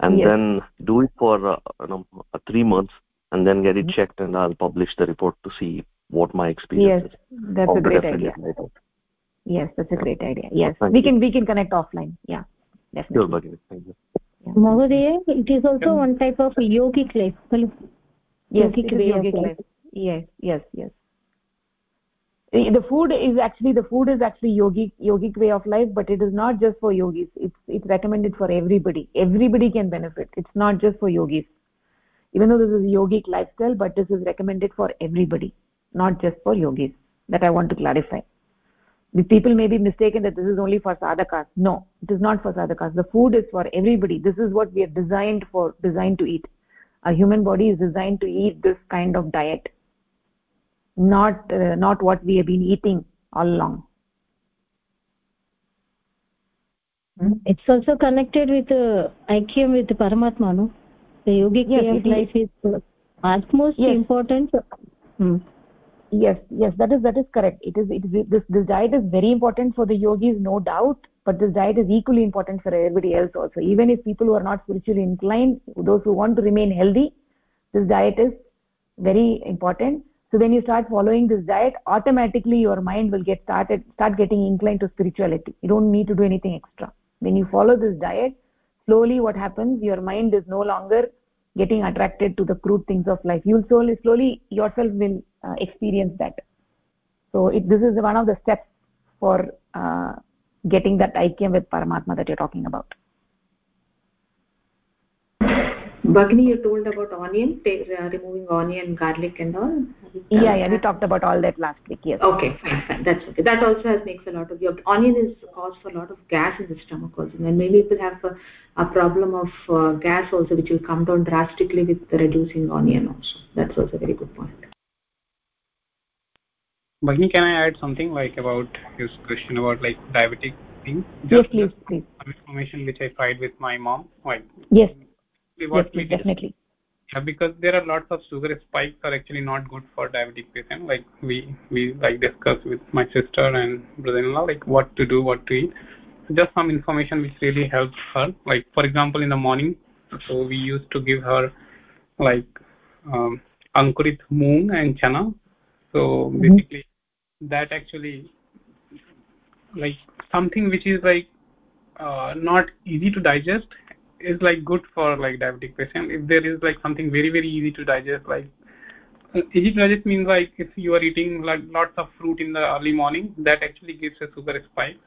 and yes. then do it for uh, you know, uh, three months and then get it mm-hmm. checked and i'll publish the report to see what my experience yes, is that's a great idea yes that's a great idea yes Thank we you. can we can connect offline yeah definitely sure. Thank you. Yeah. it is also one type of yogic life. Yes, yogic, yogic life. Yes, yes, yes. Eh, the food is actually the food is actually yogic yogic way of life but it is not just for yogis. It's it's recommended for everybody. Everybody can benefit. It's not just for yogis. Even though this is a yogic lifestyle but this is recommended for everybody not just for yogis that i want to clarify the people may be mistaken that this is only for sadhakas no it is not for sadhakas the food is for everybody. This is what we are designed for designed to eat. A human body is designed to eat this kind of diet not uh, not what we have been eating all along. Hmm? it's also connected with uh, aikyam with paramatma no? The yogic yes, way of life is, is uh, utmost yes. important hmm. Yes yes that is that is correct. It is it is this this diet is very important for the yogis no doubt but this diet is equally important for everybody else also. Even if people who are not spiritually inclined those who want to remain healthy this diet is very important. So when you start following this diet automatically your mind will get started start getting inclined to spirituality. You don't need to do anything extra. When you follow this diet slowly what happens your mind is no longer getting attracted to the crude things of life. You'll slowly slowly yourself will experience that so it, this is one of the steps for uh, getting that aikyam with paramatma that you're talking about Bhagini, you told about onion, uh, removing onion, garlic and all. Yeah, yeah, we talked about all that last week, yes. Okay, fine, fine, that's okay. That also has, makes a lot of, your onion is cause for a lot of gas in the stomach also. And maybe people have a, a problem of uh, gas also, which will come down drastically with reducing onion also. That's also a very good point. Bhagini, can I add something like about his question about like diabetic thing? Just, yes, please, please. Some information which I tried with my mom. Like, yes yes, definitely yeah, because there are lots of sugar spikes are actually not good for diabetic patient. Like we we like discussed with my sister and brother-in-law, like what to do, what to eat. just some information which really helps her. Like for example, in the morning, so we used to give her like um, ankurit moong and chana. So mm-hmm. basically, that actually like something which is like uh, not easy to digest is like good for like diabetic patient. If there is like something very very easy to digest like uh, easy to digest means like if you are eating like lots of fruit in the early morning that actually gives a sugar spike.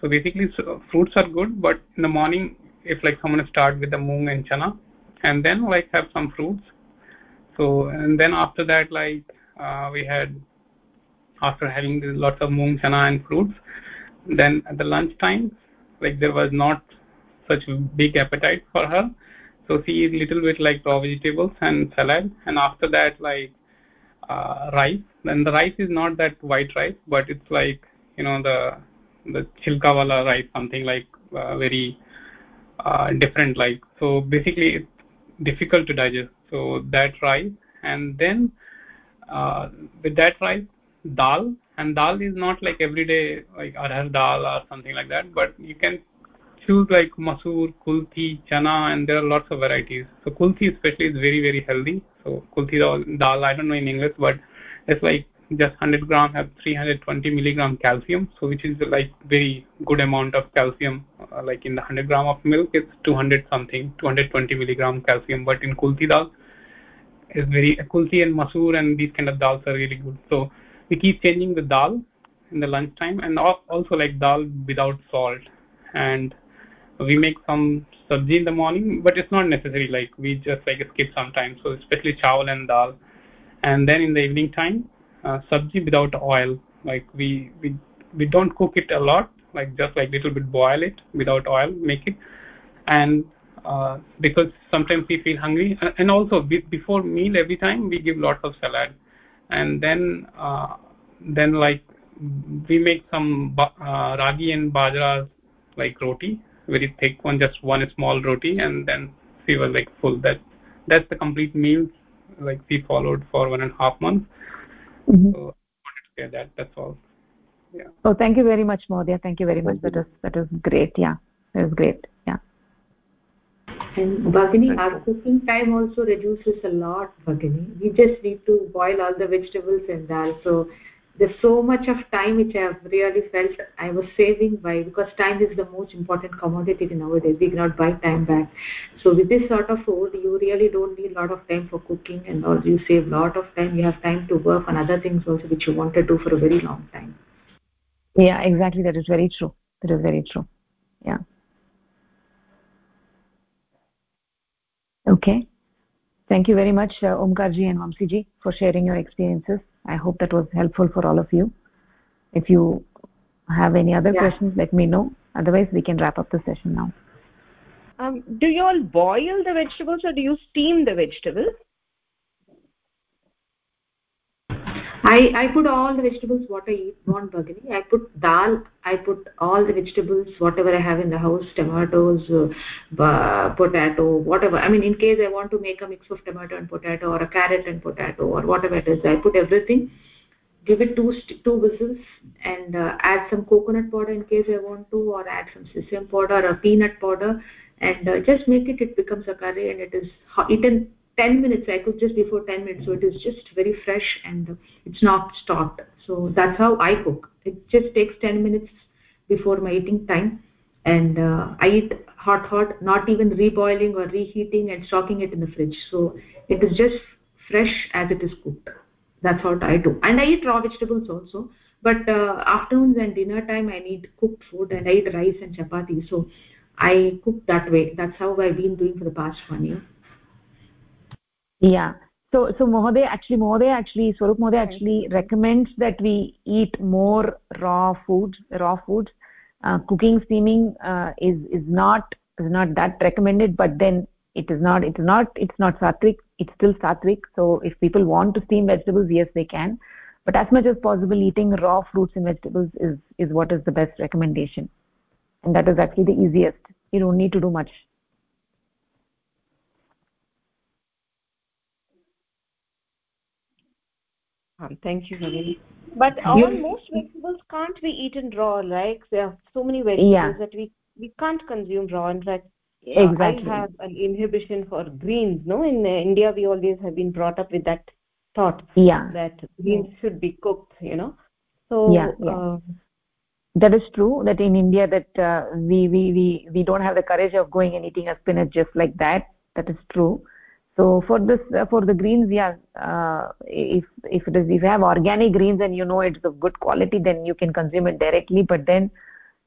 So basically so, fruits are good but in the morning if like someone start with the moong and chana and then like have some fruits. So and then after that like uh, we had after having lots of moong chana and fruits. Then at the lunch time like there was not such big appetite for her. So she eat little bit like raw vegetables and salad. And after that like uh, rice. Then the rice is not that white rice but it's like you know the the chilka wala rice something like uh, very uh, different like. So basically it's difficult to digest. So that rice and then uh, with that rice dal and dal is not like everyday like arhar dal or something like that but you can choose like masoor kulthi chana and there are lots of varieties. So kulthi especially is very very healthy. So kulthi dal i don't know in english but it's like just 100 gram have 320 milligram calcium so which is like very good amount of calcium uh, like in the 100 gram of milk it's 200 something 220 milligram calcium. But in kulthi dal is very kulthi and masoor and these kind of dals are really good. So we keep changing the dal in the lunch time and also like dal without salt. And we make some sabji in the morning but it's not necessary. Like we just like skip sometimes so especially chawal and dal. And then in the evening time uh, sabji without oil. Like we we we don't cook it a lot. Like just like little bit boil it without oil make it. And uh, because sometimes we feel hungry. And also before meal every time we give lots of salad and then uh, then like we make some uh, ragi and bajra like roti very thick one just one small roti and then she was like full. That that's the complete meal like we followed for one and a half months. Mm -hmm. so I wanted to say that that's all. Yeah. Oh thank you very much Mahodaya thank you very much. That was that was great. Yeah that was great. Yeah and Bhagini, our cooking time also reduces a lot, Bhagini. We just need to boil all the vegetables and dal. So there's so much of time which i have really felt i was saving by because time is the most important commodity in nowadays. We cannot buy time back. So with this sort of food you really don't need a lot of time for cooking and also you save a lot of time. You have time to work on other things also which you want to do for a very long time. Yeah exactly. That is very true. That is very true. Yeah okay. Thank you very much uh, omkarji and vamsiji for sharing your experiences. I hope that was helpful for all of you. If you have any other yeah. questions let me know. Otherwise we can wrap up the session now. Um, do you all boil the vegetables or do you steam the vegetables I, I put all the vegetables what I eat, want Bhagini. I put dal, I put all the vegetables, whatever I have in the house, tomatoes, uh, potato, whatever. I mean, in case I want to make a mix of tomato and potato or a carrot and potato or whatever it is, I put everything, give it two, two whistles and uh, add some coconut powder in case I want to or add some sesame powder or peanut powder and uh, just make it, it becomes a curry and it is eaten 10 minutes i cook just before 10 minutes so it is just very fresh and it's not stocked so that's how i cook. It just takes 10 minutes before my eating time. And uh, i eat hot hot not even reboiling or reheating and stocking it in the fridge. So it is just fresh as it is cooked. That's what i do. And i eat raw vegetables also. But uh, afternoons and dinner time i need cooked food and i eat rice and chapati. So i cook that way. That's how i've been doing for the past one year yeah. So so mohoday actually mohoday actually swarup mohoday actually recommends that we eat more raw food raw foods uh, cooking steaming uh, is is not is not that recommended but then it is not it's not it's not sattvic. It's still sattvic. So if people want to steam vegetables yes they can. But as much as possible eating raw fruits and vegetables is is what is the best recommendation. And that is actually the easiest. You don't need to do much Um, thank you. But all most vegetables can't be eaten raw, right? There are so many vegetables Yeah. that we we can't consume raw. In fact, uh, Exactly. I have an inhibition for greens. No, in uh, India we always have been brought up with that thought yeah that greens should be cooked. You know, so Yeah, yeah. Uh, that is true that in india that uh, we, we we we don't have the courage of going and eating a spinach just like that that is true so for this uh, for the greens yeah uh, if if it is if you have organic greens and you know it's of good quality then you can consume it directly but then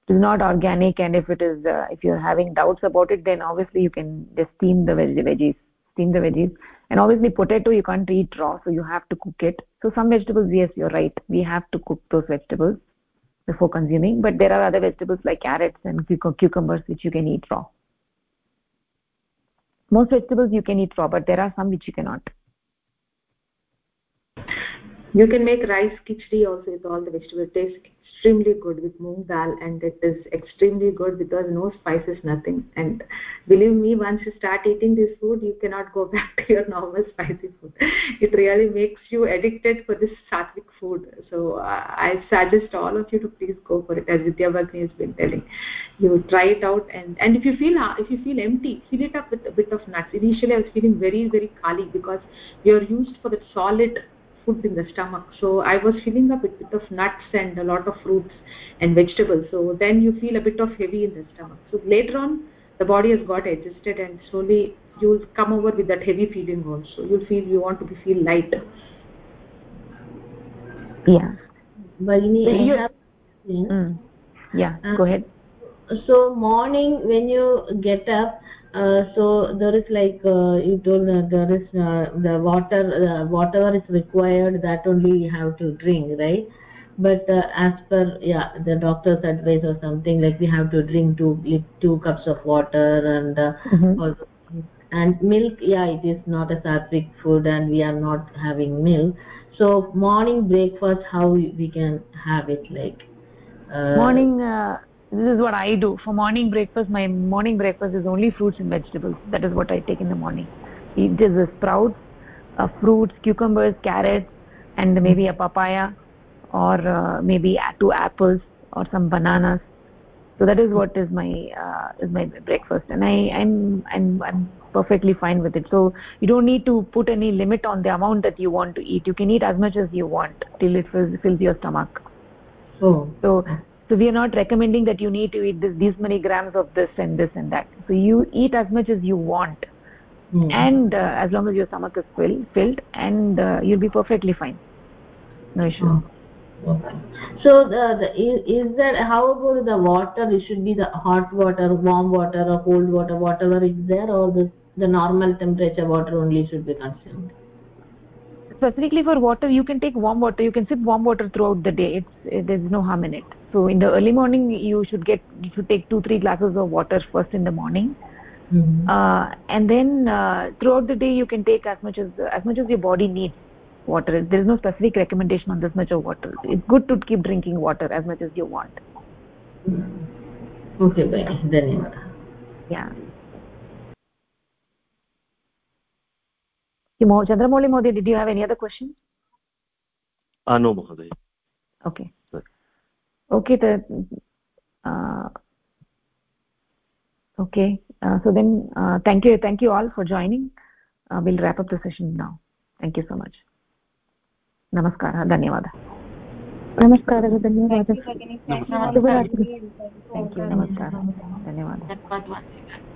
it is not organic and if it is uh, if you're having doubts about it then obviously you can just steam the veg veggies steam the veggies. And obviously potato you can't eat raw so you have to cook it. So some vegetables yes you're right we have to cook those vegetables before consuming but there are other vegetables like carrots and cucumbers which you can eat raw most vegetables you can eat raw but there are some which you cannot. You can make rice khichdi also with all the vegetables tastes extremely good with moong dal and it is extremely good because no spices nothing. And believe me once you start eating this food you cannot go back to your normal spicy food. It really makes you addicted for this sattvic food. So uh, i suggest all of you to please go for it as vidya Bhagini has been telling. You try it out and and if you feel uh, if you feel empty fill it up with a bit of nuts. Initially i was feeling very very kali because you're used for the solid food in the stomach. So i was feeling a bit, bit of nuts and a lot of fruits and vegetables. So then you feel a bit of heavy in the stomach. So later on the body has got adjusted and slowly you'll come over with that heavy feeling also. You'll feel you want to be feel light. Yeah. Bhagini, I You- have yeah. mm. yeah Uh, go ahead. so morning when you get up uh, so there is like uh, you told that there is uh, the water uh, whatever is required that only you have to drink right? But uh, as per yeah the doctor's advice or something like we have to drink two two cups of water and uh, all those things. and milk yeah it is not a sattvic food and we are not having milk. So morning breakfast how we can have it like uh, morning uh, this is what i do. For morning breakfast my morning breakfast is only fruits and vegetables. That is what i take in the morning. It is the sprouts uh, fruits cucumbers carrots and maybe a papaya or uh, maybe two apples or some bananas. So that is what is my uh, is my breakfast. And i i'm i'm i'm perfectly fine with it. So you don't need to put any limit on the amount that you want to eat. You can eat as much as you want till it fills, fills your stomach. Oh. So so we are not recommending that you need to eat this these many grams of this and this and that so you eat as much as you want Hmm. and uh, as long as your stomach is filled filled and uh, you'll be perfectly fine no issue Oh, okay. So the, the is, is that how about the water? It should be the hot water, warm water, or cold water, whatever is there, or the the normal temperature water only should be consumed specifically for water you can take warm water. You can sip warm water throughout the day. It, there's no harm in it. So in the early morning you should get you should take two three glasses of water first in the morning. Mm -hmm. uh, and then uh, throughout the day you can take as much as as much as your body needs water. There is no specific recommendation on this much of water. It's good to keep drinking water as much as you want. Mm-hmm. Okay bye. Dhanyawad yeah. chandramouli modi did you have any other question uh, no mahoday okay Right. okay the uh, okay uh, so then uh, thank you thank you all for joining uh, we'll wrap up the session now thank you so much नमस्कारः धन्यवादः नमस्कारः धन्यवादः नमस्कारः शुभरात्रिः thank you नमस्कारः धन्यवादः